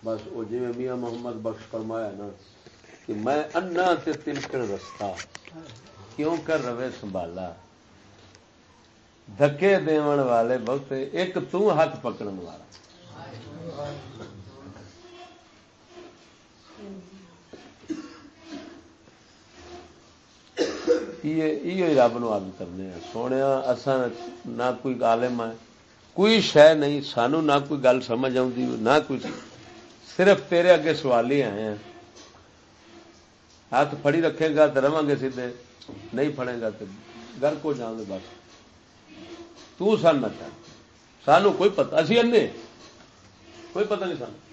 بس وہ جی میاں محمد بخش فرمایا نا کہ میں انا تے تلکڑ رستہ کیوں کر روے سنبھالا؟ دھکے دیون والے بہت ایک تو ہاتھ پکڑن والا یہ رب نو آگ کرنے سونے اصا نہ کوئی عالم ہے کوئی شہ نہیں سانو نہ کوئی گل سمجھ آتی نہ کوئی صرف تیرے اگے سوال ہی آئے ہیں ہاتھ پھڑی رکھے گا تو رواں گے سیدھے نہیں پڑے گا تو گھر کو جان دے بس تو سن نہ چاہ سانو کوئی پتا اسی انے کوئی پتہ نہیں سانو۔